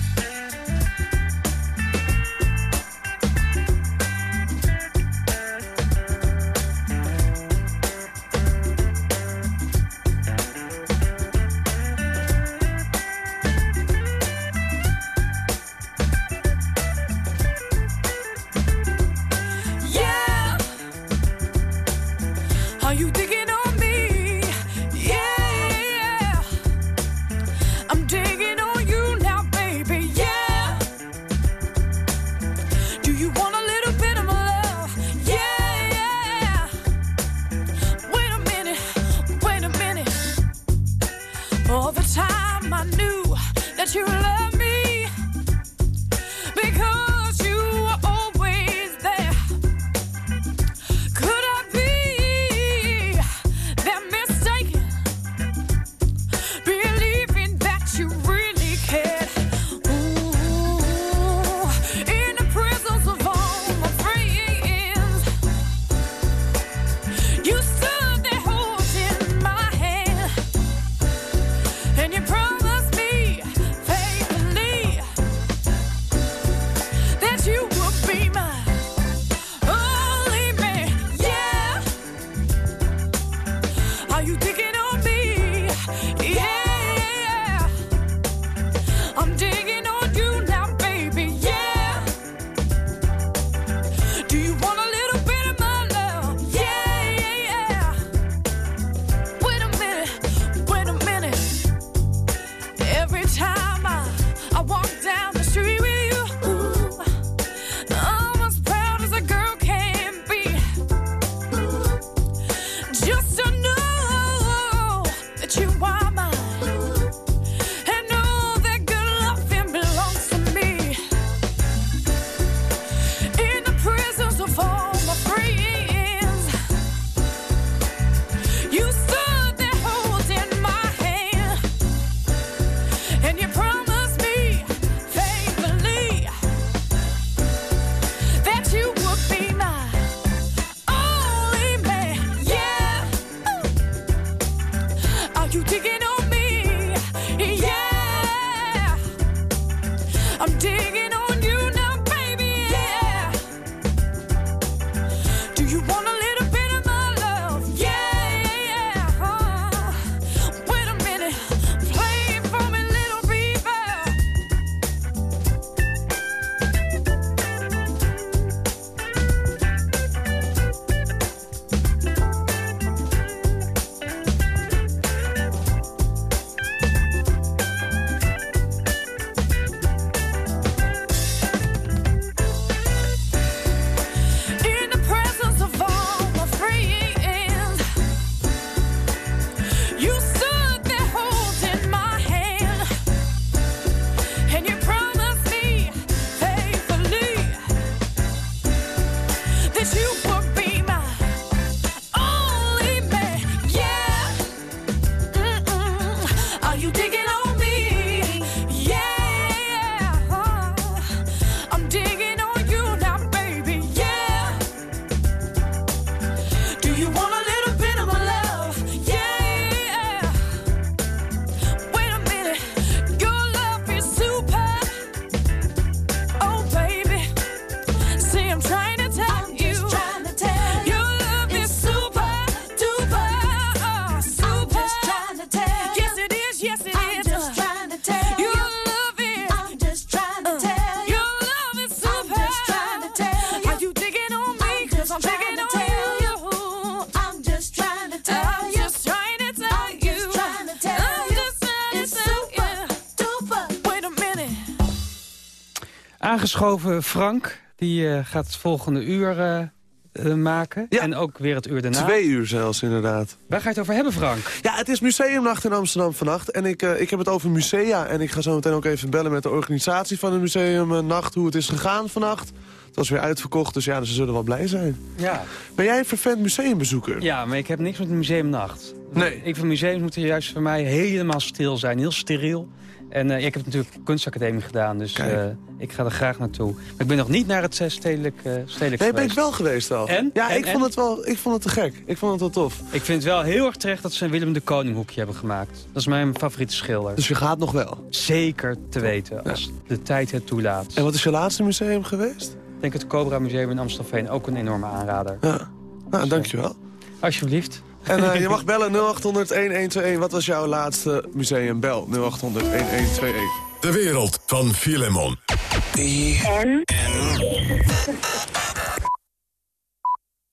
C: Aangeschoven Frank, die gaat het volgende uur uh, maken. En ook weer het uur daarna.
N: Twee uur zelfs, inderdaad.
C: Waar ga je het over hebben, Frank?
N: Ja, het is museumnacht in Amsterdam vannacht. En ik, uh, ik heb het over musea. En ik ga zo meteen ook even bellen met de organisatie van de museumnacht. Hoe het is gegaan vannacht. Het was weer uitverkocht, dus ja, ze zullen wel blij zijn.
C: Ja.
N: Ben jij een vervent museumbezoeker?
C: Ja, maar ik heb niks met een museumnacht.
N: Nee.
C: Ik vind museums moeten juist voor mij helemaal stil zijn. Heel steriel. En uh, ik heb natuurlijk kunstacademie gedaan, dus uh, ik ga er graag naartoe. Maar ik ben nog niet naar het stedelijk, uh, stedelijk
N: Nee, ben ik wel geweest al.
C: En?
N: Ja,
C: en,
N: ik, Vond het wel, ik vond het te gek. Ik vond het wel tof.
C: Ik vind het wel heel erg terecht dat ze een Willem de Koning hoekje hebben gemaakt. Dat is mijn favoriete schilder.
N: Dus je gaat nog wel?
C: Zeker te weten, als de tijd het toelaat.
N: En wat is je laatste museum geweest?
C: Ik denk het Cobra Museum in Amstelveen, ook een enorme aanrader.
N: Ja, nou, dankjewel.
C: Alsjeblieft.
N: En uh, je mag bellen 0800-1121. Wat was jouw laatste museumbel? 0800-1121.
B: De wereld van Filemon.